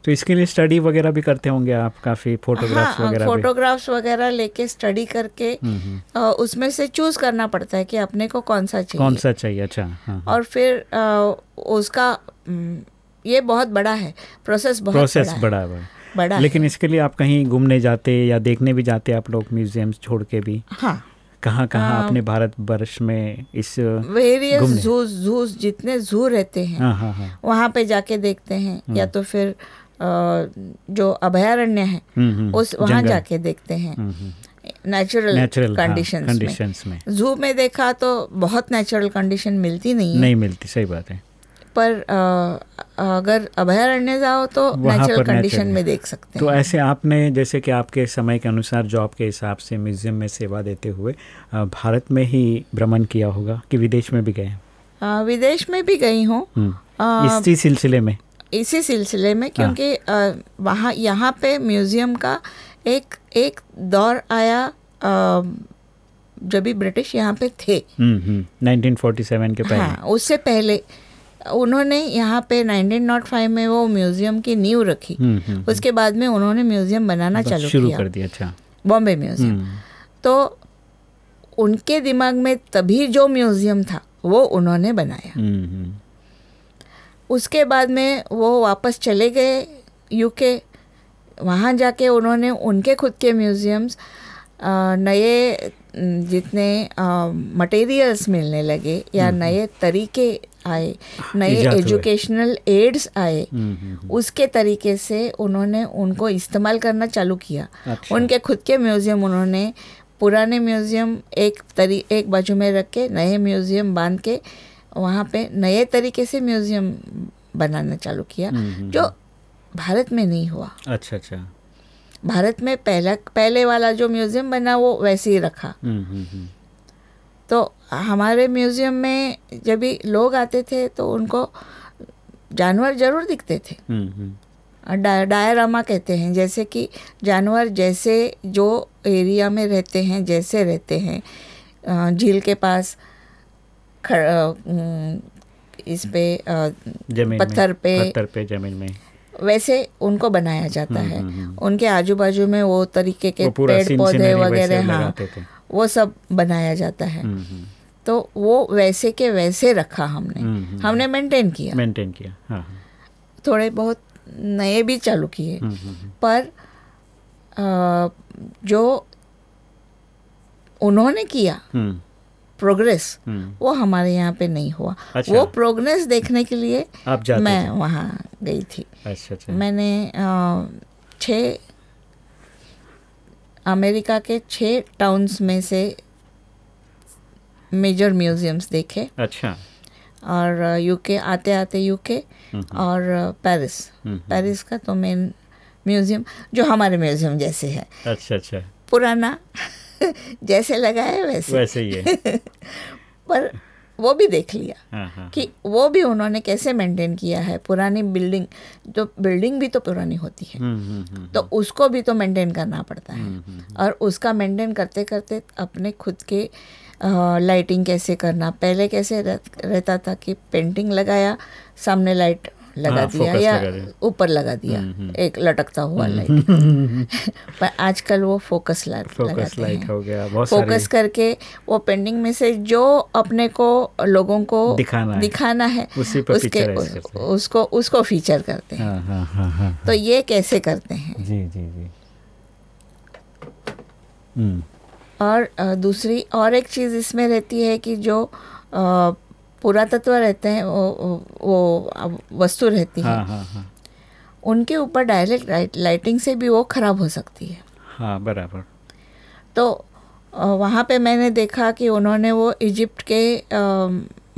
तो इसके लिए स्टडी वगैरह भी करते होंगे आप काफ़ी फोटोग्राफ्स हाँ वगैरह फोटोग्राफ्स वगैरह लेके स्टडी करके हम्म, हम्म। उसमें से चूज़ करना पड़ता है कि अपने को कौन सा चाहिए कौन सा चाहिए अच्छा हाँ। और फिर अ, उसका ये बहुत बड़ा है प्रोसेस बहुत प्रोसेस बड़ा है बड़ा है बड़ा। बड़ा है। लेकिन इसके लिए आप कहीं घूमने जाते या देखने भी जाते आप लोग म्यूजियम्स छोड़ के भी हाँ कहाँ कहाँ हाँ। अपने भारत वर्ष में इस वेरियस जू जूस जूस जितने जू रहते हैं हाँ हाँ हाँ। वहाँ पे जाके देखते हैं या तो फिर जो अभयारण्य है हम्म, हम्म, उस वहाँ जाके देखते हैं। Hmm, hmm. Natural condition conditions में। जू में देखा तो बहुत नेचुरल कंडीशन मिलती नहीं है। नहीं मिलती सही बात है। पर अ, अगर अभयारण्य जाओ तो नेचुरल कंडीशन में देख सकते तो हैं। ऐसे आपने जैसे कि आपके समय के अनुसार जॉब के हिसाब से म्यूज़ियम में सेवा देते हुए भारत में ही भ्रमण किया होगा कि विदेश में भी गए विदेश में भी गई हूँ। हम्म। इसी सिलसिले में? इसी सिलसिले में क्योंकि वहाँ यहाँ पे म्यूज़ियम का एक एक दौर आया जब भी ब्रिटिश यहाँ पे थे। हम्म, हम्म, 1947 के पहले। हाँ उससे पहले। उन्होंने यहाँ पे 1905 में वो म्यूज़ियम की नींव रखी। हम्म, हम्म, उसके बाद में उन्होंने म्यूज़ियम बनाना चालू शुरू किया। कर दिया अच्छा। बॉम्बे म्यूज़ियम। हम्म, तो उनके दिमाग में तभी जो म्यूज़ियम था वो उन्होंने बनाया। हम्म, हम्म, उसके बाद में वो वापस चले गए यूके वहाँ जाके उन्होंने उनके खुद के म्यूज़ियम्स नए जितने मटेरियल्स मिलने लगे या नए तरीके आए नए एजुकेशनल एड्स आए। हम्म, हम्म, हम्म। उसके तरीके से उन्होंने उनको इस्तेमाल करना चालू किया। अच्छा। उनके खुद के म्यूज़ियम उन्होंने पुराने म्यूज़ियम एक तरी एक बाजू में रख के नए म्यूज़ियम बाँध के वहाँ पे नए तरीके से म्यूज़ियम बनाना चालू किया जो भारत में नहीं हुआ। अच्छा अच्छा। भारत में पहला पहले वाला जो म्यूज़ियम बना वो वैसे ही रखा। तो हमारे म्यूज़ियम में जब भी लोग आते थे तो उनको जानवर ज़रूर दिखते थे। हम्म, हम्म, डा, डायरामा कहते हैं जैसे कि जानवर जैसे जो एरिया में रहते हैं जैसे रहते हैं। झील के पास खड़ इस पे पत्थर पे पत्थर पे ज़मीन में। वैसे उनको बनाया जाता है। हम्म, हम्म। उनके आजू बाजू में वो तरीके के पेड़ पौधे वगैरह हाँ वो सब बनाया जाता है। हम्म, हम्म, तो वो वैसे के वैसे रखा हमने। हम्म, हम्म। हमने मेंटेन किया। मेंटेन किया हाँ हाँ। थोड़े बहुत नए भी चालू किए। हम्म, हम्म, हम्म, पर अ, जो उन्होंने किया हम्म, प्रोग्रेस हम्म। वो हमारे यहाँ पे नहीं हुआ। अच्छा। वो प्रोग्रेस देखने के लिए आप जाते मैं? वहाँ गई थी। अच्छा अच्छा। मैंने छः अमेरिका के छः टाउन्स में से मेजर म्यूजियम्स देखे। अच्छा। और यूके आते आते यूके और पेरिस पेरिस का तो मेन म्यूज़ियम जो हमारे म्यूज़ियम जैसे है। अच्छा अच्छा। पुराना। जैसे लगा है वैसे। वैसे ही है। पर वो भी देख लिया हाँ हाँ कि वो भी उन्होंने कैसे मेंटेन किया है। पुरानी बिल्डिंग तो बिल्डिंग भी तो पुरानी होती है हम्म, हम्म, हम्म, तो उसको भी तो मेंटेन करना पड़ता है। हम्म, और उसका मेंटेन करते करते अपने खुद के लाइटिंग कैसे करना पहले कैसे रह, रहता था कि पेंटिंग लगाया सामने लाइट लगा हाँ, दिया या ऊपर लगा दिया। हम्म, हम्म। एक लटकता हुआ लाइट पर आजकल वो फोकस लाइट फोकस लाइट हो। गया बहुत फोकस करके वो पेंटिंग में से जो अपने को लोगों को दिखाना है। दिखाना है उसी पर उसके उसको उसको फीचर करते हैं। हाँ हाँ तो ये कैसे करते हैं? जी जी जी। हम्म। और दूसरी और एक चीज़ इसमें रहती है कि जो पुरातत्व रहते हैं वो वो- वस्तु रहती है। हाँ हाँ हाँ। उनके ऊपर डायरेक्ट लाइट लाइटिंग से भी वो खराब हो सकती है। हाँ बराबर। तो वहाँ पे मैंने देखा कि उन्होंने वो इजिप्ट के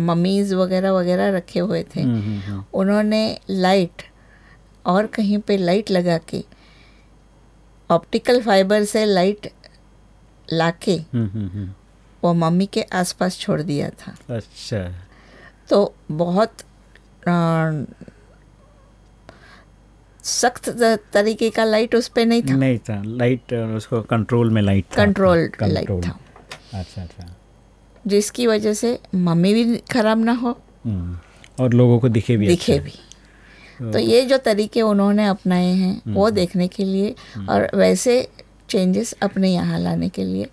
ममीज़ वगैरह वगैरह रखे हुए थे। हम्म, हम्म, हम्म, उन्होंने लाइट और कहीं पे लाइट लगा के ऑप्टिकल फाइबर से लाइट लाके वो मम्मी के आसपास छोड़ दिया था। अच्छा। तो बहुत सख्त तरीके का लाइट उस पर नहीं था? नहीं था। लाइट उसको कंट्रोल में लाइट था। कंट्रोल्ड लाइट था। अच्छा अच्छा। जिसकी वजह से मम्मी भी खराब ना हो। हम्म, और लोगों को दिखे भी दिखे अच्छा। भी। तो ये जो तरीके उन्होंने अपनाए हैं वो देखने के लिए और वैसे चेंजेस अपने यहाँ लाने के लिए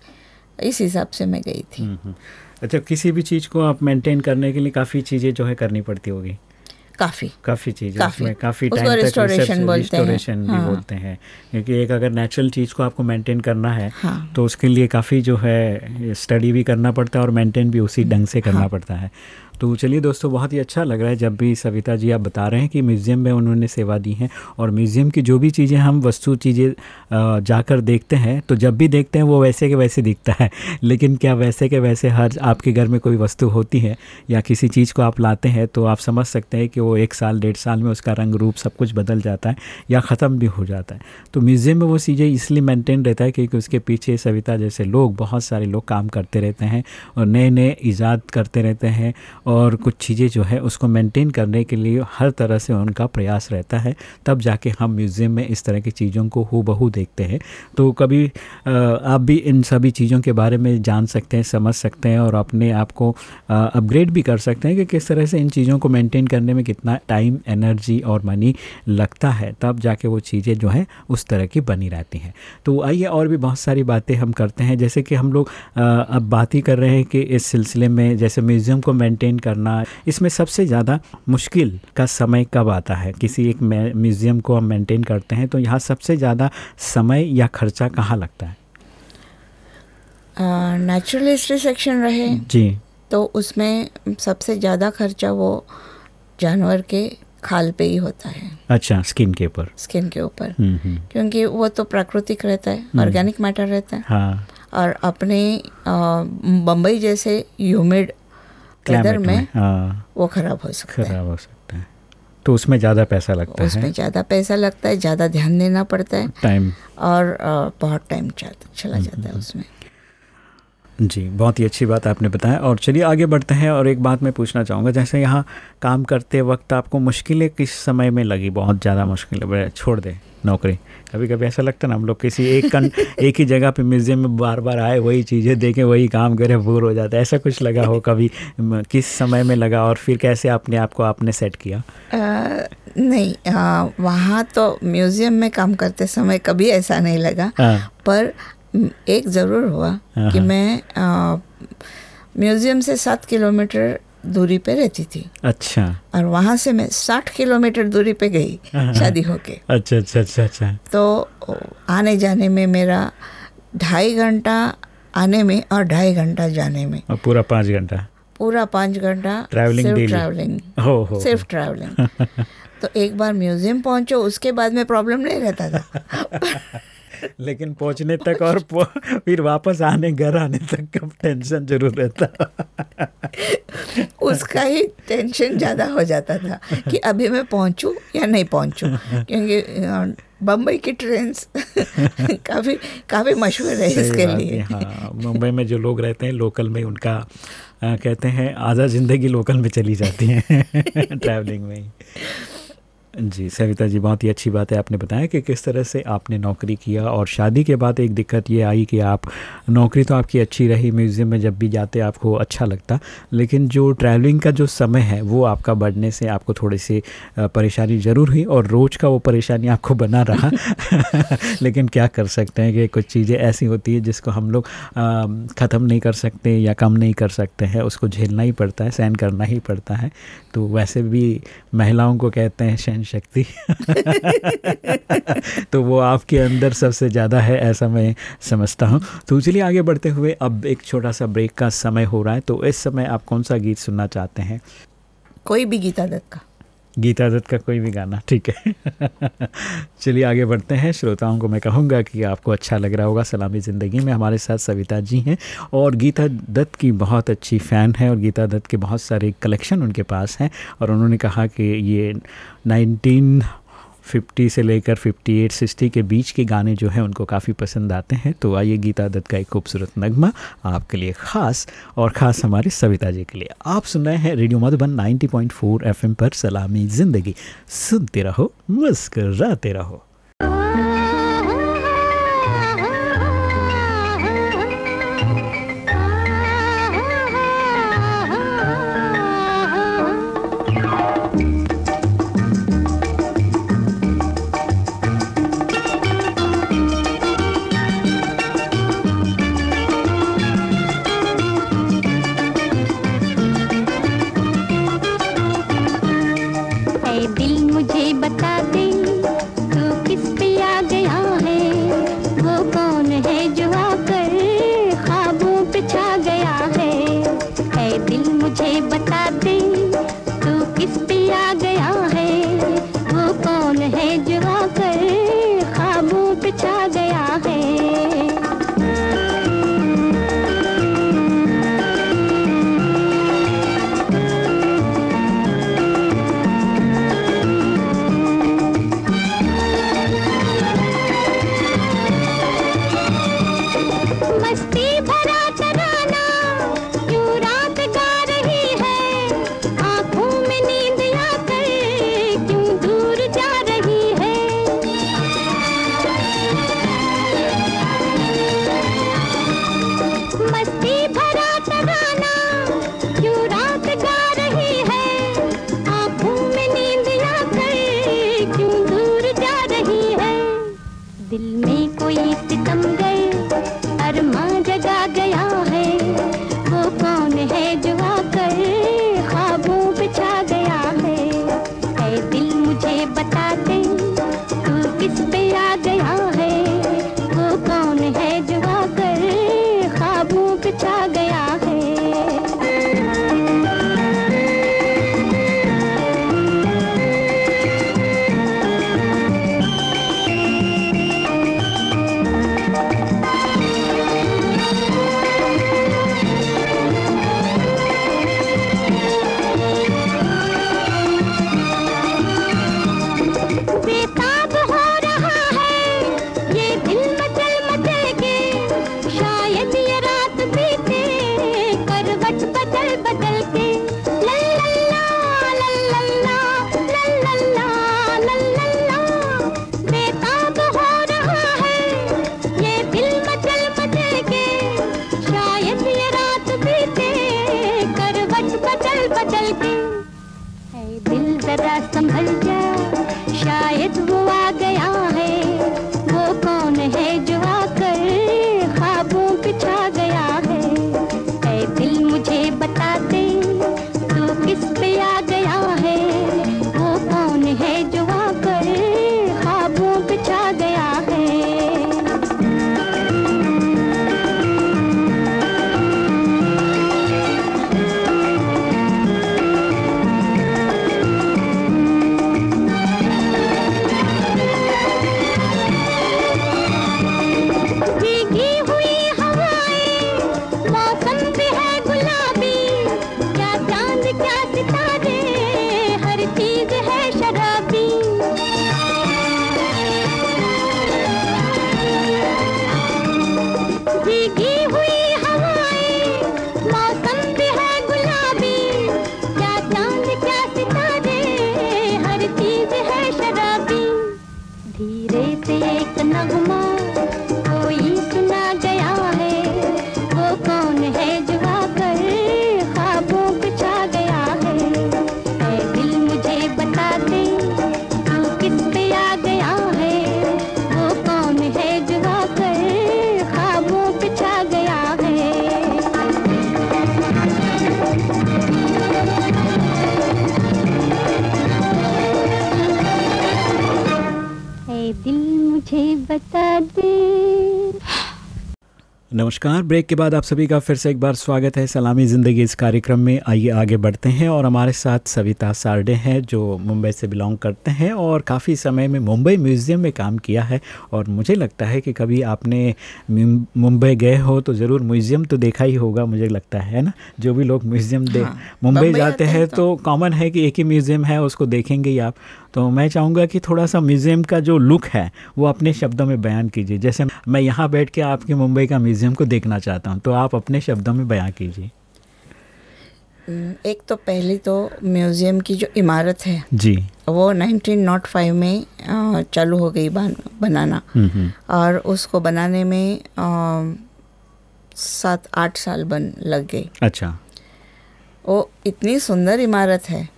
इस हिसाब से मैं गई थी। हम्म, हम्म। अच्छा किसी भी चीज़ को आप मेंटेन करने के लिए काफ़ी चीज़ें जो है करनी पड़ती होगी काफ़ी काफ़ी चीज़ें काफ़ी। उसमें काफ़ी टाइम तक रिस्टोरेशन बोलते हैं। रिस्टोरेशन भी हाँ। बोलते हैं क्योंकि एक अगर नेचुरल चीज़ को आपको मेंटेन करना है हाँ। तो उसके लिए काफ़ी जो है स्टडी भी करना पड़ता है और मेंटेन भी उसी ढंग से करना हाँ। पड़ता है तो चलिए दोस्तों, बहुत ही अच्छा लग रहा है जब भी सविता जी आप बता रहे हैं कि म्यूज़ियम में उन्होंने सेवा दी है और म्यूज़ियम की जो भी चीज़ें हम वस्तु चीज़ें जाकर देखते हैं तो जब भी देखते हैं वो वैसे के वैसे दिखता है। लेकिन क्या वैसे के वैसे हर आपके घर में कोई वस्तु होती है या किसी चीज़ को आप लाते हैं तो आप समझ सकते हैं कि वो एक साल, डेढ़ साल में उसका रंग रूप सब कुछ बदल जाता है या ख़त्म भी हो जाता है। तो म्यूज़ियम में वो चीज़ें इसलिए मेंटेन रहता है क्योंकि उसके पीछे सविता जैसे लोग, बहुत सारे लोग काम करते रहते हैं और नए नए ईजाद करते रहते हैं और कुछ चीज़ें जो है उसको मेंटेन करने के लिए हर तरह से उनका प्रयास रहता है। तब जाके हम म्यूज़ियम में इस तरह की चीज़ों को हूबहू देखते हैं। तो कभी आप भी इन सभी चीज़ों के बारे में जान सकते हैं, समझ सकते हैं और अपने आप को अपग्रेड भी कर सकते हैं कि किस तरह से इन चीज़ों को मेंटेन करने में कितना टाइम एनर्जी और मनी लगता है। तब जाके वो चीज़ें जो हैं उस तरह की बनी रहती हैं। तो आइए और भी बहुत सारी बातें हम करते हैं। जैसे कि हम लोग अब बात ही कर रहे हैं कि इस सिलसिले में जैसे म्यूज़ियम को मेंटेन करना इसमें सबसे ज़्यादा मुश्किल का समय कब आता है? किसी एक म्यूज़ियम को हम मेंटेन करते हैं तो यहाँ सबसे ज़्यादा समय या खर्चा कहाँ लगता है? नेचुरल हिस्ट्री सेक्शन रहे जी। तो उसमें सबसे ज़्यादा खर्चा वो जानवर के खाल पे ही होता है। अच्छा स्किन के ऊपर। स्किन के ऊपर। हम्म, हम्म, क्योंकि वो तो प्राकृतिक रहता है ऑर्गेनिक मैटर रहता है। हाँ। और अपने बम्बई जैसे ह्यूमिड वेदर में हाँ। वो खराब हो सकता है। खराब हो सकता है। तो उसमें ज़्यादा पैसा लगता उसमें है? उसमें ज़्यादा पैसा लगता है ज़्यादा ध्यान देना पड़ता है। टाइम और बहुत टाइम चला हम्म, जाता है उसमें। जी बहुत ही अच्छी बात आपने बताया। और चलिए आगे बढ़ते हैं और एक बात मैं पूछना चाहूँगा। जैसे यहाँ काम करते वक्त आपको मुश्किलें किस समय में लगी? बहुत ज़्यादा मुश्किलें छोड़ दे। नौकरी। कभी कभी ऐसा लगता है ना हम लोग किसी एक कन एक ही जगह पे म्यूज़ियम में बार बार आए वही चीज़ें देखें वही काम करें बोर हो जाता है। ऐसा कुछ लगा हो कभी किस समय में लगा और फिर कैसे आपने आपको आपने सेट किया? अ, नहीं वहाँ तो म्यूज़ियम में काम करते समय कभी ऐसा नहीं लगा हाँ। पर एक ज़रूर हुआ कि हाँ। मैं म्यूज़ियम से सात किलोमीटर दूरी पे रहती थी। अच्छा। और वहाँ से मैं साठ किलोमीटर दूरी पे गई हाँ। शादी होके। अच्छा अच्छा अच्छा अच्छा। तो आने जाने में मेरा ढाई घंटा आने में और ढाई घंटा जाने में। और पूरा पाँच घंटा? पूरा पाँच घंटा सिर्फ़ ट्रैवलिंग हो हो सिर्फ़ ट्रैवलिंग तो एक बार म्यूज़ियम पहुंचो उसके बाद में प्रॉब्लम नहीं रहता था। लेकिन पहुँचने तक और फिर वापस आने घर आने तक का टेंशन ज़रूर रहता। उसका ही टेंशन ज़्यादा हो जाता था कि अभी मैं पहुंचूं या नहीं पहुंचूं। क्योंकि बम्बई की ट्रेन काफ़ी काफ़ी मशहूर है इसके लिए। हाँ मुंबई में जो लोग रहते हैं लोकल में उनका आ, कहते हैं आधा ज़िंदगी लोकल में चली जाती है ट्रैवलिंग में ही। जी, सविता जी, बहुत ही अच्छी बात है आपने बताया कि किस तरह से आपने नौकरी किया और शादी के बाद एक दिक्कत ये आई कि आप, नौकरी तो आपकी अच्छी रही, म्यूज़ियम में जब भी जाते आपको अच्छा लगता, लेकिन जो ट्रैवलिंग का जो समय है, वो आपका बढ़ने से आपको थोड़ी सी परेशानी ज़रूर हुई और रोज़ का वो परेशानी आपको बना रहा। लेकिन क्या कर सकते हैं कि कुछ चीज़ें ऐसी होती है जिसको हम लोग ख़त्म नहीं कर सकते या कम नहीं कर सकते हैं, उसको झेलना ही पड़ता है, सहन करना ही पड़ता है। तो वैसे भी महिलाओं को कहते हैं शक्ति। तो वो आपके अंदर सबसे ज़्यादा है, ऐसा मैं समझता हूँ। तो चलिए आगे बढ़ते हुए अब एक छोटा सा ब्रेक का समय हो रहा है तो इस समय आप कौन सा गीत सुनना चाहते हैं? कोई भी गीता दत्त का। गीता दत्त का कोई भी गाना, ठीक है। चलिए आगे बढ़ते हैं। श्रोताओं को मैं कहूँगा कि आपको अच्छा लग रहा होगा सलामी ज़िंदगी में। हमारे साथ सविता जी हैं और गीता दत्त की बहुत अच्छी फ़ैन है और गीता दत्त के बहुत सारे कलेक्शन उनके पास हैं और उन्होंने कहा कि ये 1950 से लेकर 58 सिक्सटी के बीच के गाने जो हैं, उनको काफ़ी पसंद आते हैं। तो आइए गीता दत्त का एक खूबसूरत नगमा आपके लिए ख़ास और ख़ास हमारे सविता जी के लिए। आप सुन रहे हैं रेडियो मधुबन 90.4 एफएम पर सलामी ज़िंदगी। सुनते रहो, मुस्कराते रहो। नमस्कार। ब्रेक के बाद आप सभी का फिर से एक बार स्वागत है। सलामी ज़िंदगी इस कार्यक्रम में। आइए आगे बढ़ते हैं और हमारे साथ सविता सारडे हैं जो मुंबई से बिलोंग करते हैं और काफ़ी समय में मुंबई म्यूज़ियम में काम किया है और मुझे लगता है कि कभी आपने मुंबई गए हो तो ज़रूर म्यूज़ियम तो देखा ही होगा मुझे लगता है ना? जो भी लोग म्यूज़ियम दे हाँ, मुंबई जाते हैं तो- तो। कॉमन है कि एक ही म्यूज़ियम है उसको देखेंगे ही आप। तो मैं चाहूँगा कि थोड़ा सा म्यूज़ियम का जो लुक है वो अपने शब्दों में बयान कीजिए। जैसे मैं यहाँ बैठ के आपके मुंबई का म्यूज़ियम को देखना चाहता हूँ तो आप अपने शब्दों में बयान कीजिए। एक तो पहली तो म्यूज़ियम की जो इमारत है जी। वो 1905 में चालू हो गई बनाना। हम्म, हम्म, और उसको बनाने में सात आठ साल बन लग गए। अच्छा। वो इतनी सुंदर इमारत है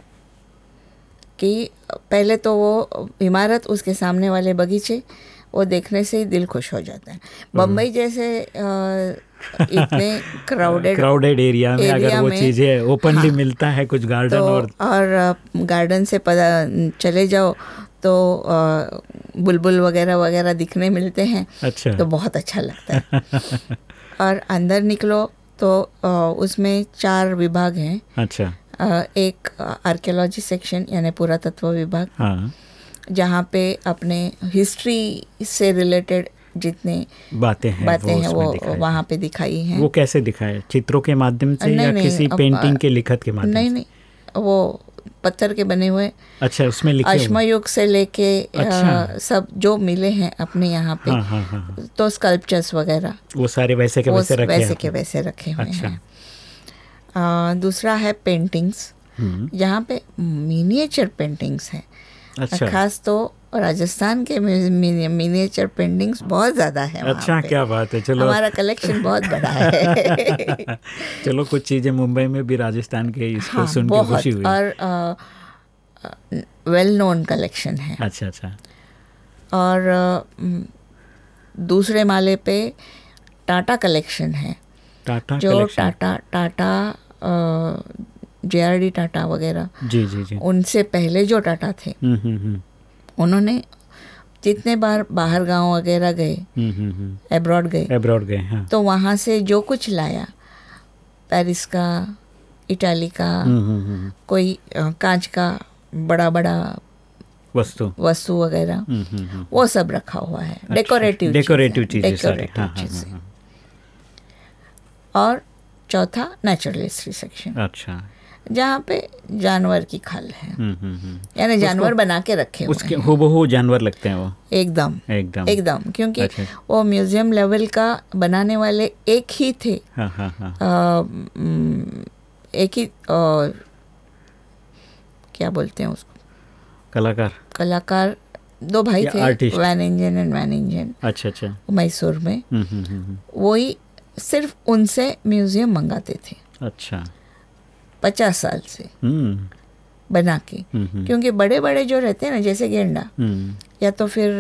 कि पहले तो वो इमारत उसके सामने वाले बगीचे वो देखने से ही दिल खुश हो जाता है। बम्बई जैसे अ, इतने क्राउडेड क्राउडेड एरिया में अगर वो चीज़ें ओपनली हाँ। मिलता है कुछ गार्डन तो और और गार्डन से पता चले जाओ तो बुलबुल वगैरह वगैरह दिखने मिलते हैं। अच्छा। तो बहुत अच्छा लगता है। और अंदर निकलो तो उसमें चार विभाग हैं। अच्छा। एक आर्कियोलॉजी सेक्शन यानी पुरातत्व विभाग हाँ। जहाँ पे अपने हिस्ट्री से रिलेटेड जितने बातें हैं बातें हैं उसमें वो वहाँ पे दिखाई हैं। वो कैसे दिखाए? चित्रों के माध्यम से या नहीं, किसी पेंटिंग के लिखत के माध्यम नहीं नहीं वो पत्थर के बने हुए अच्छा उसमें लिखे अश्मयुग से लेके अच्छा। सब जो मिले हैं अपने यहाँ पे हाँ हाँ हाँ। तो स्कल्पचर्स वगैरह। वो सारे वैसे के वो वैसे रखे वैसे के वैसे रखे हुए अच्छा। हैं। दूसरा है पेंटिंग्स हम्म, यहाँ पे मिनिएचर पेंटिंग्स हैं। अच्छा। खास तो राजस्थान के मिनिएचर पेंटिंग्स बहुत ज़्यादा है अच्छा। क्या बात है चलो। हमारा कलेक्शन बहुत बड़ा है। चलो कुछ चीज़ें मुंबई में भी राजस्थान के इसको हाँ, सुन के बहुत। खुशी हुई। और वेल नोन कलेक्शन है। अच्छा अच्छा। और दूसरे माले पे टाटा कलेक्शन है। टाटा जो Tata Tata J R D Tata वगैरह जी जी जी। उनसे पहले जो टाटा थे हम्म हम्म हम्म। उन्होंने जितने बार बाहर गाँव वगैरह गए एब्रॉड गए एब्रॉड गए हाँ। तो वहाँ से जो कुछ लाया पेरिस का इटाली का कोई कांच का बड़ा बड़ा वस्तु। वस्तु वगैरह वो सब रखा हुआ है। डेकोरेटिव डेकोरेटिव चीज़ें हाँ चीज़ें। और चौथा नेचुरल हिस्ट्री सेक्शन। अच्छा। जहाँ पे जानवर की खल है। हम्म हम्म हम्म। यानी जानवर बना के रखे हुए उसके हैं। हूबहू जानवर लगते हैं वो। एकदम। एकदम। एकदम। क्योंकि अच्छा। वो म्यूज़ियम लेवल का बनाने वाले एक ही थे। हाँ हाँ हाँ। म, एक ही अ, क्या बोलते हैं उसको? कलाकार। कलाकार दो भाई थे Van Ingen and Van Ingen अच्छा अच्छा। मैसूर में। वही सिर्फ़ उनसे म्यूज़ियम मंगाते थे। अच्छा। पचास साल से। हम्म। बना के। हम्म, हम्म, क्योंकि बड़े बड़े जो रहते हैं ना जैसे गेंडा। हम्म, या तो फिर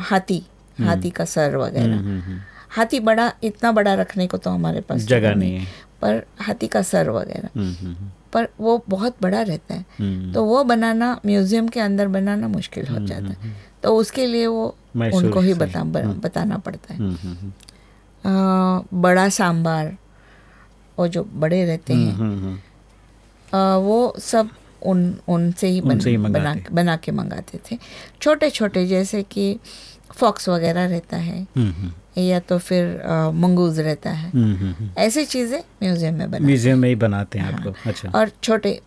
हाथी। हाथी का सर वगैरह। हम्म, हम्म, हाथी बड़ा इतना बड़ा रखने को तो हमारे पास जगह नहीं है। पर हाथी का सर वगैरह। हम्म, हम्म, पर वो बहुत बड़ा रहता है। तो वो बनाना म्यूज़ियम के अंदर बनाना मुश्किल हो जाता है। तो उसके लिए वो उनको ही बता बताना पड़ता है। बड़ा सांबार वो जो बड़े रहते हैं हम्म, हम्म, वो सब उन उनसे ही, बन, ही बना। बना के मंगाते थे। छोटे छोटे जैसे कि फॉक्स वगैरह रहता है हम्म, हम्म, या तो फिर मंगूज रहता है। हम्म, हम्म, हम्म। ऐसी चीज़ें म्यूज़ियम में बना म्यूज़ियम में ही बनाते हैं आप लोग अच्छा। और छोटे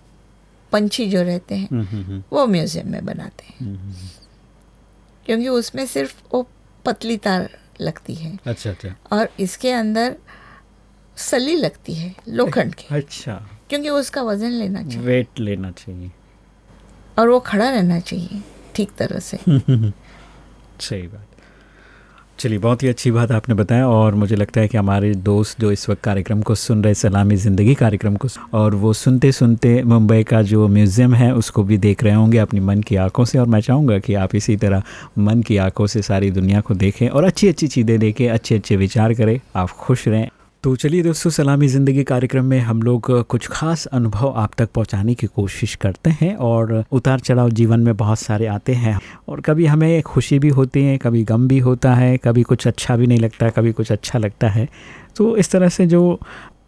पंछी जो रहते हैं हम्म, हम्म, हम्म, वो म्यूज़ियम में बनाते हैं। हम्म, हम्म, क्योंकि उसमें सिर्फ़ वो पतली तार लगती है। अच्छा अच्छा। और इसके अंदर सली लगती है लोखंड की। अच्छा। क्योंकि उसका वज़न लेना चाहिए। वेट लेना चाहिए। और वो खड़ा रहना चाहिए ठीक तरह से। सही बात। चलिए, बहुत ही अच्छी बात आपने बताया और मुझे लगता है कि हमारे दोस्त जो इस वक्त कार्यक्रम को सुन रहे सलामी ज़िंदगी कार्यक्रम को और वो सुनते सुनते मुंबई का जो म्यूज़ियम है, उसको भी देख रहे होंगे अपनी मन की आँखों से और मैं चाहूँगा कि आप इसी तरह मन की आँखों से सारी दुनिया को देखें और अच्छी अच्छी चीज़ें देखें अच्छे अच्छे विचार करें। आप खुश रहें। तो चलिए दोस्तों सलामी ज़िंदगी कार्यक्रम में हम लोग कुछ खास अनुभव आप तक पहुँचाने की कोशिश करते हैं और उतार चढ़ाव जीवन में बहुत सारे आते हैं और कभी हमें खुशी भी होती है कभी गम भी होता है कभी कुछ अच्छा भी नहीं लगता कभी कुछ अच्छा लगता है। तो इस तरह से जो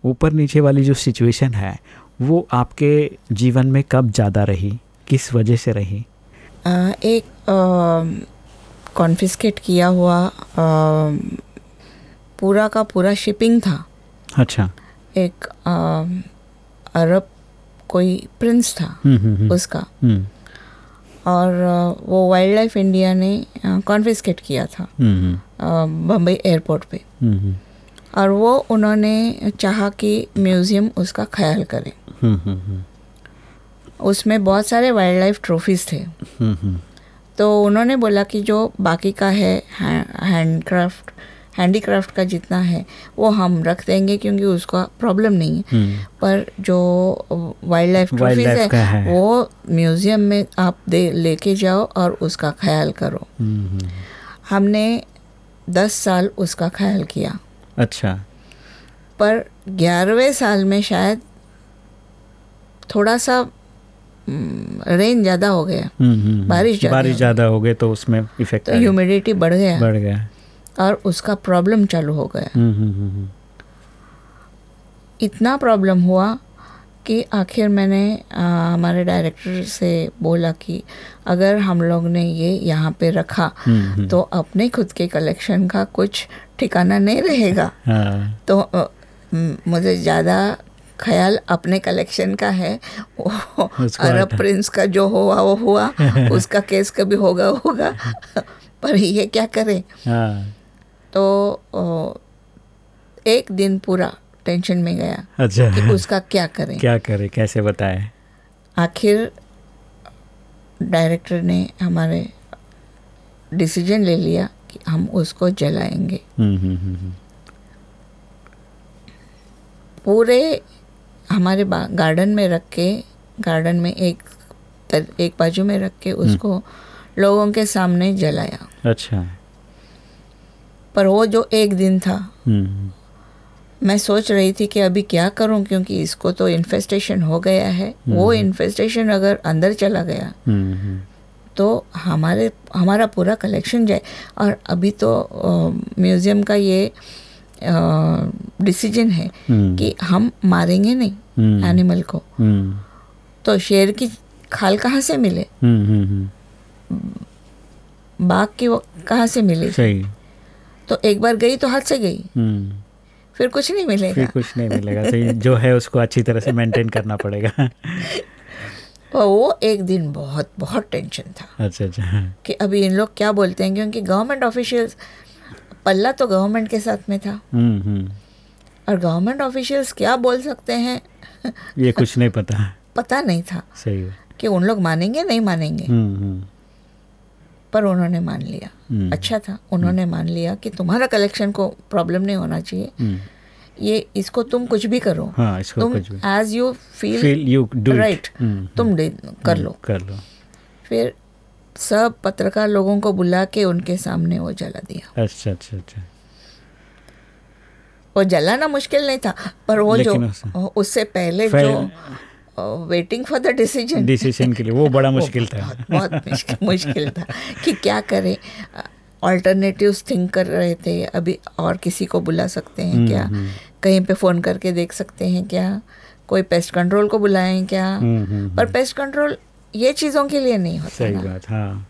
ऊपर नीचे वाली जो सिचुएशन है वो आपके जीवन में कब ज़्यादा रही किस वजह से रही? अ, एक कॉन्फिस्केट किया हुआ अ, पूरा का पूरा शिपिंग था। अच्छा। एक अ, अरब कोई प्रिंस था हम्म हम्म हम्म, उसका। हम्म। और वो वाइल्ड लाइफ इंडिया ने कॉन्फिस्केट किया था बम्बई एयरपोर्ट पे। और वो उन्होंने चाहा कि म्यूज़ियम उसका ख्याल करे। उसमें बहुत सारे वाइल्ड लाइफ ट्रॉफीज़ थे तो उन्होंने बोला कि जो बाकी का है हैंडक्राफ्ट हैंडीक्राफ्ट का जितना है वो हम रख देंगे क्योंकि उसका प्रॉब्लम नहीं है। हम्म, पर जो वाइल्ड लाइफ ट्रॉफीज है है। वो म्यूज़ियम में आप दे लेके जाओ और उसका ख्याल करो। हम्म, हम्म, हमने दस साल उसका ख्याल किया। अच्छा। पर ग्यारहवें साल में शायद थोड़ा सा रेन ज़्यादा हो गया। हम्म, हम्म, बारिश ज़्यादा बारिश हो ज़्यादा हो गई तो उसमें इफ़ेक्ट तो ह्यूमिडिटी बढ़ गया। बढ़ गया। और उसका प्रॉब्लम चालू हो गया। हम्म, हम्म, हम्म, इतना प्रॉब्लम हुआ कि आखिर मैंने आ, हमारे डायरेक्टर से बोला कि अगर हम लोग ने ये यहाँ पे रखा तो अपने खुद के कलेक्शन का कुछ ठिकाना नहीं रहेगा। हाँ, तो म- मुझे ज़्यादा ख्याल अपने कलेक्शन का है। वो अरब प्रिंस का जो हुआ वो हुआ उसका केस कभी होगा होगा। पर ये क्या करें? हाँ, तो एक दिन पूरा टेंशन में गया अच्छा। कि उसका क्या करें। क्या करें? कैसे बताए? आखिर डायरेक्टर ने हमारे डिसीज़न ले लिया कि हम उसको जलाएँगे। हम्म, हम्म, हम्म, पूरे हमारे गार्डन में रख के गार्डन में एक तर, एक बाजू में रख के उसको लोगों के सामने जलाया। अच्छा। पर वो जो एक दिन था। हम्म, मैं सोच रही थी कि अभी क्या करूँ क्योंकि इसको तो इन्फेस्टेशन हो गया है। वो इन्फेस्टेशन अगर अंदर चला गया हम्म, हम्म, तो हमारे हमारा पूरा कलेक्शन जाए। और अभी तो म्यूज़ियम का ये डिसीज़न है हम्म, कि हम मारेंगे नहीं हम्म, एनिमल को। हम्म, तो शेर की खाल कहाँ से मिले? हम्म, हम्म, हम्म, बाघ की वो कहाँ से मिले? सही। तो एक बार गई तो हाथ से गई। हम्म, फिर कुछ नहीं मिलेगा। फिर कुछ नहीं मिलेगा। तो जो है उसको अच्छी तरह से मेंटेन करना पड़ेगा। और वो एक दिन बहुत बहुत टेंशन था। अच्छा अच्छा। कि अभी इन लोग क्या बोलते हैं क्योंकि गवर्नमेंट ऑफिशियल्स पल्ला तो गवर्नमेंट के साथ में था। हम्म, हम्म, और गवर्नमेंट ऑफिशियल्स क्या बोल सकते हैं? ये कुछ नहीं पता। पता नहीं था सही कि उन लोग मानेंगे नहीं मानेंगे। पर उन्होंने मान लिया। हम्म, अच्छा था। उन्होंने मान लिया कि तुम्हारा कलेक्शन को प्रॉब्लम नहीं होना चाहिए। हम्म, ये इसको तुम कुछ भी करो। हाँ, इसको तुम as you feel it. Right hmm, तुम कर लो। कर लो। फिर सब पत्रकार लोगों को बुला के उनके सामने वो जला दिया। अच्छा अच्छा अच्छा। वो जलाना मुश्किल नहीं था पर वो जो उससे पहले जो waiting for the decision decision के लिए वो बड़ा मुश्किल था। बहुत, बहुत मुश्किल मुश्किल था कि क्या करें। ऑल्टरनेटिव्स थिंक कर रहे थे अभी और किसी को बुला सकते हम्म, हैं क्या कहीं पे फ़ोन करके देख सकते हैं क्या? कोई पेस्ट कंट्रोल को बुलाएँ क्या? हम्म, हम्म, पर पेस्ट कंट्रोल ये चीज़ों के लिए नहीं होता सही ना। बात हाँ।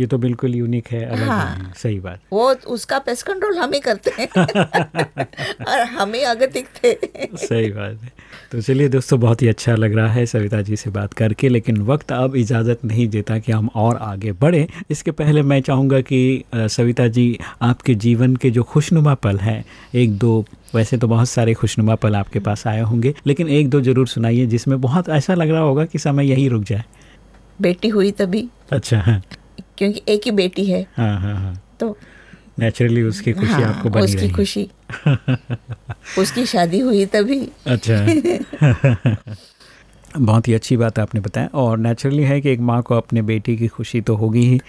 ये तो बिल्कुल यूनिक है अलग हाँ। है सही बात। वो उसका पेस्ट कंट्रोल हम ही करते हैं। और हम ही अगतिक थे सही बात है। तो चलिए दोस्तों बहुत ही अच्छा लग रहा है सविता जी से बात करके लेकिन वक्त अब इजाज़त नहीं देता कि हम और आगे बढ़ें। इसके पहले मैं चाहूँगा कि सविता जी आपके जीवन के जो खुशनुमा पल हैं एक दो वैसे तो बहुत सारे खुशनुमा पल आपके पास आए होंगे लेकिन एक दो ज़रूर सुनाइए जिसमें बहुत ऐसा लग रहा होगा कि समय यही रुक जाए। बेटी हुई तभी। अच्छा हाँ। क्योंकि एक ही बेटी है। हाँ हाँ हाँ। तो नेचुरली उसकी खुशी हाँ, आपको बनी उसकी रही। खुशी। उसकी शादी हुई तभी। अच्छा। बहुत ही अच्छी बात आपने बताया। और नेचुरली है कि एक माँ को अपने बेटी की खुशी तो होगी ही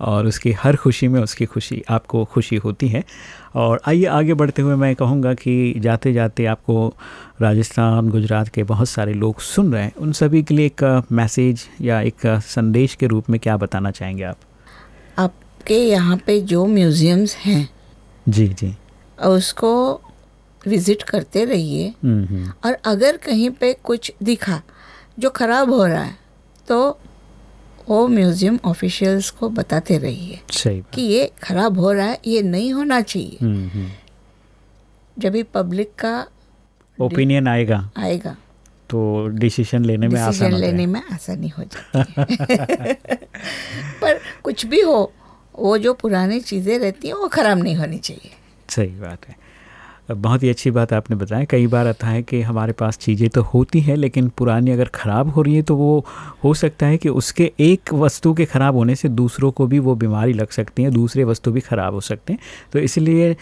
और उसकी हर खुशी में उसकी खुशी आपको खुशी होती है। और आइए आगे बढ़ते हुए मैं कहूँगा कि जाते जाते आपको राजस्थान गुजरात के बहुत सारे लोग सुन रहे हैं। उन सभी के लिए एक मैसेज या एक संदेश के रूप में क्या बताना चाहेंगे आप? आपके यहाँ पे जो म्यूजियम्स हैं जी जी। उसको विज़िट करते रहिए। हम्म हम्म। और अगर कहीं पे कुछ दिखा जो ख़राब हो रहा है तो वो म्यूज़ियम ऑफिशियल्स को बताते रहिए कि ये ख़राब हो रहा है ये नहीं होना चाहिए। हम्म हम्म। जब भी पब्लिक का ओपिनियन आएगा आएगा। तो डिसीज़न लेने में आसान लेने में आसानी हो जाती है। पर कुछ भी हो वो जो पुरानी चीज़ें रहती हैं वो ख़राब नहीं होनी चाहिए। सही बात है। बहुत ही अच्छी बात आपने बताया। कई बार आता है कि हमारे पास चीज़ें तो होती हैं, लेकिन पुरानी अगर ख़राब हो रही है तो वो हो सकता है कि उसके एक वस्तु के ख़राब होने से दूसरों को भी वो बीमारी लग सकती है, दूसरे वस्तु भी ख़राब हो सकते हैं। तो इसलिए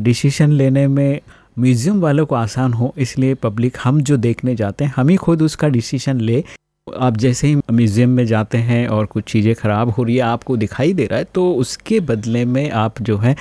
डिसीशन लेने में म्यूज़ियम वालों को आसान हो, इसलिए पब्लिक हम जो देखने जाते हैं, हम ही खुद उसका डिसीशन ले। आप जैसे ही म्यूज़ियम में जाते हैं और कुछ चीज़ें ख़राब हो रही है, आपको दिखाई दे रहा है तो उसके बदले में आप जो है,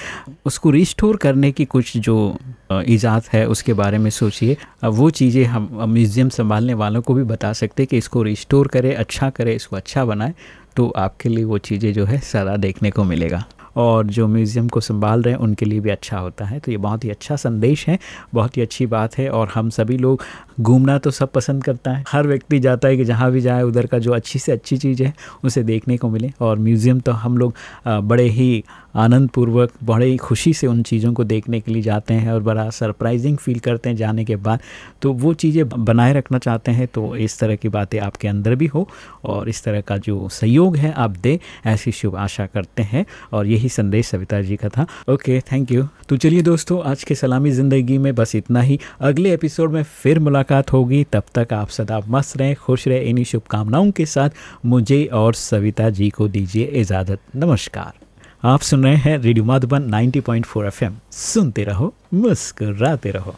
उसको रिस्टोर करने की कुछ जो ईजाद है, उसके बारे में सोचिए। वो चीज़ें हम, म्यूज़ियम संभालने वालों को भी बता सकते हैं कि इसको रिस्टोर करें अच्छा करें, इसको अच्छा बनाए तो आपके लिए वो चीज़ें जो है सदा देखने को मिलेगा। और जो म्यूज़ियम को संभाल रहे हैं, उनके लिए भी अच्छा होता है। तो ये बहुत ही अच्छा संदेश है, बहुत ही अच्छी बात है और हम सभी लोग घूमना तो सब पसंद करता है। हर व्यक्ति जाता है कि जहाँ भी जाए, उधर का जो अच्छी से अच्छी चीज़ है, उसे देखने को मिले। और म्यूज़ियम तो हम लोग बड़े ही आनंदपूर्वक, बड़े ही खुशी से उन चीज़ों को देखने के लिए जाते हैं और बड़ा सरप्राइजिंग फील करते हैं जाने के बाद। तो वो चीज़ें बनाए रखना चाहते हैं तो इस तरह की बातें आपके अंदर भी हो और इस तरह का जो सहयोग है आप दे, ऐसी शुभ आशा करते हैं। और यही संदेश सविता जी का था। Okay, thank you. तो चलिए दोस्तों, आज के सलामी ज़िंदगी में बस इतना ही। अगले एपिसोड में फिर मुलाकात होगी। तब तक आप सदा मस्त रहें, खुश रहें। इन्हीं शुभकामनाओं के साथ मुझे और सविता जी को दीजिए इजाज़त। नमस्कार। आप सुन रहे हैं रेडियो माधुबन 90.4 एफएम। सुनते रहो, मुस्कुराते रहो।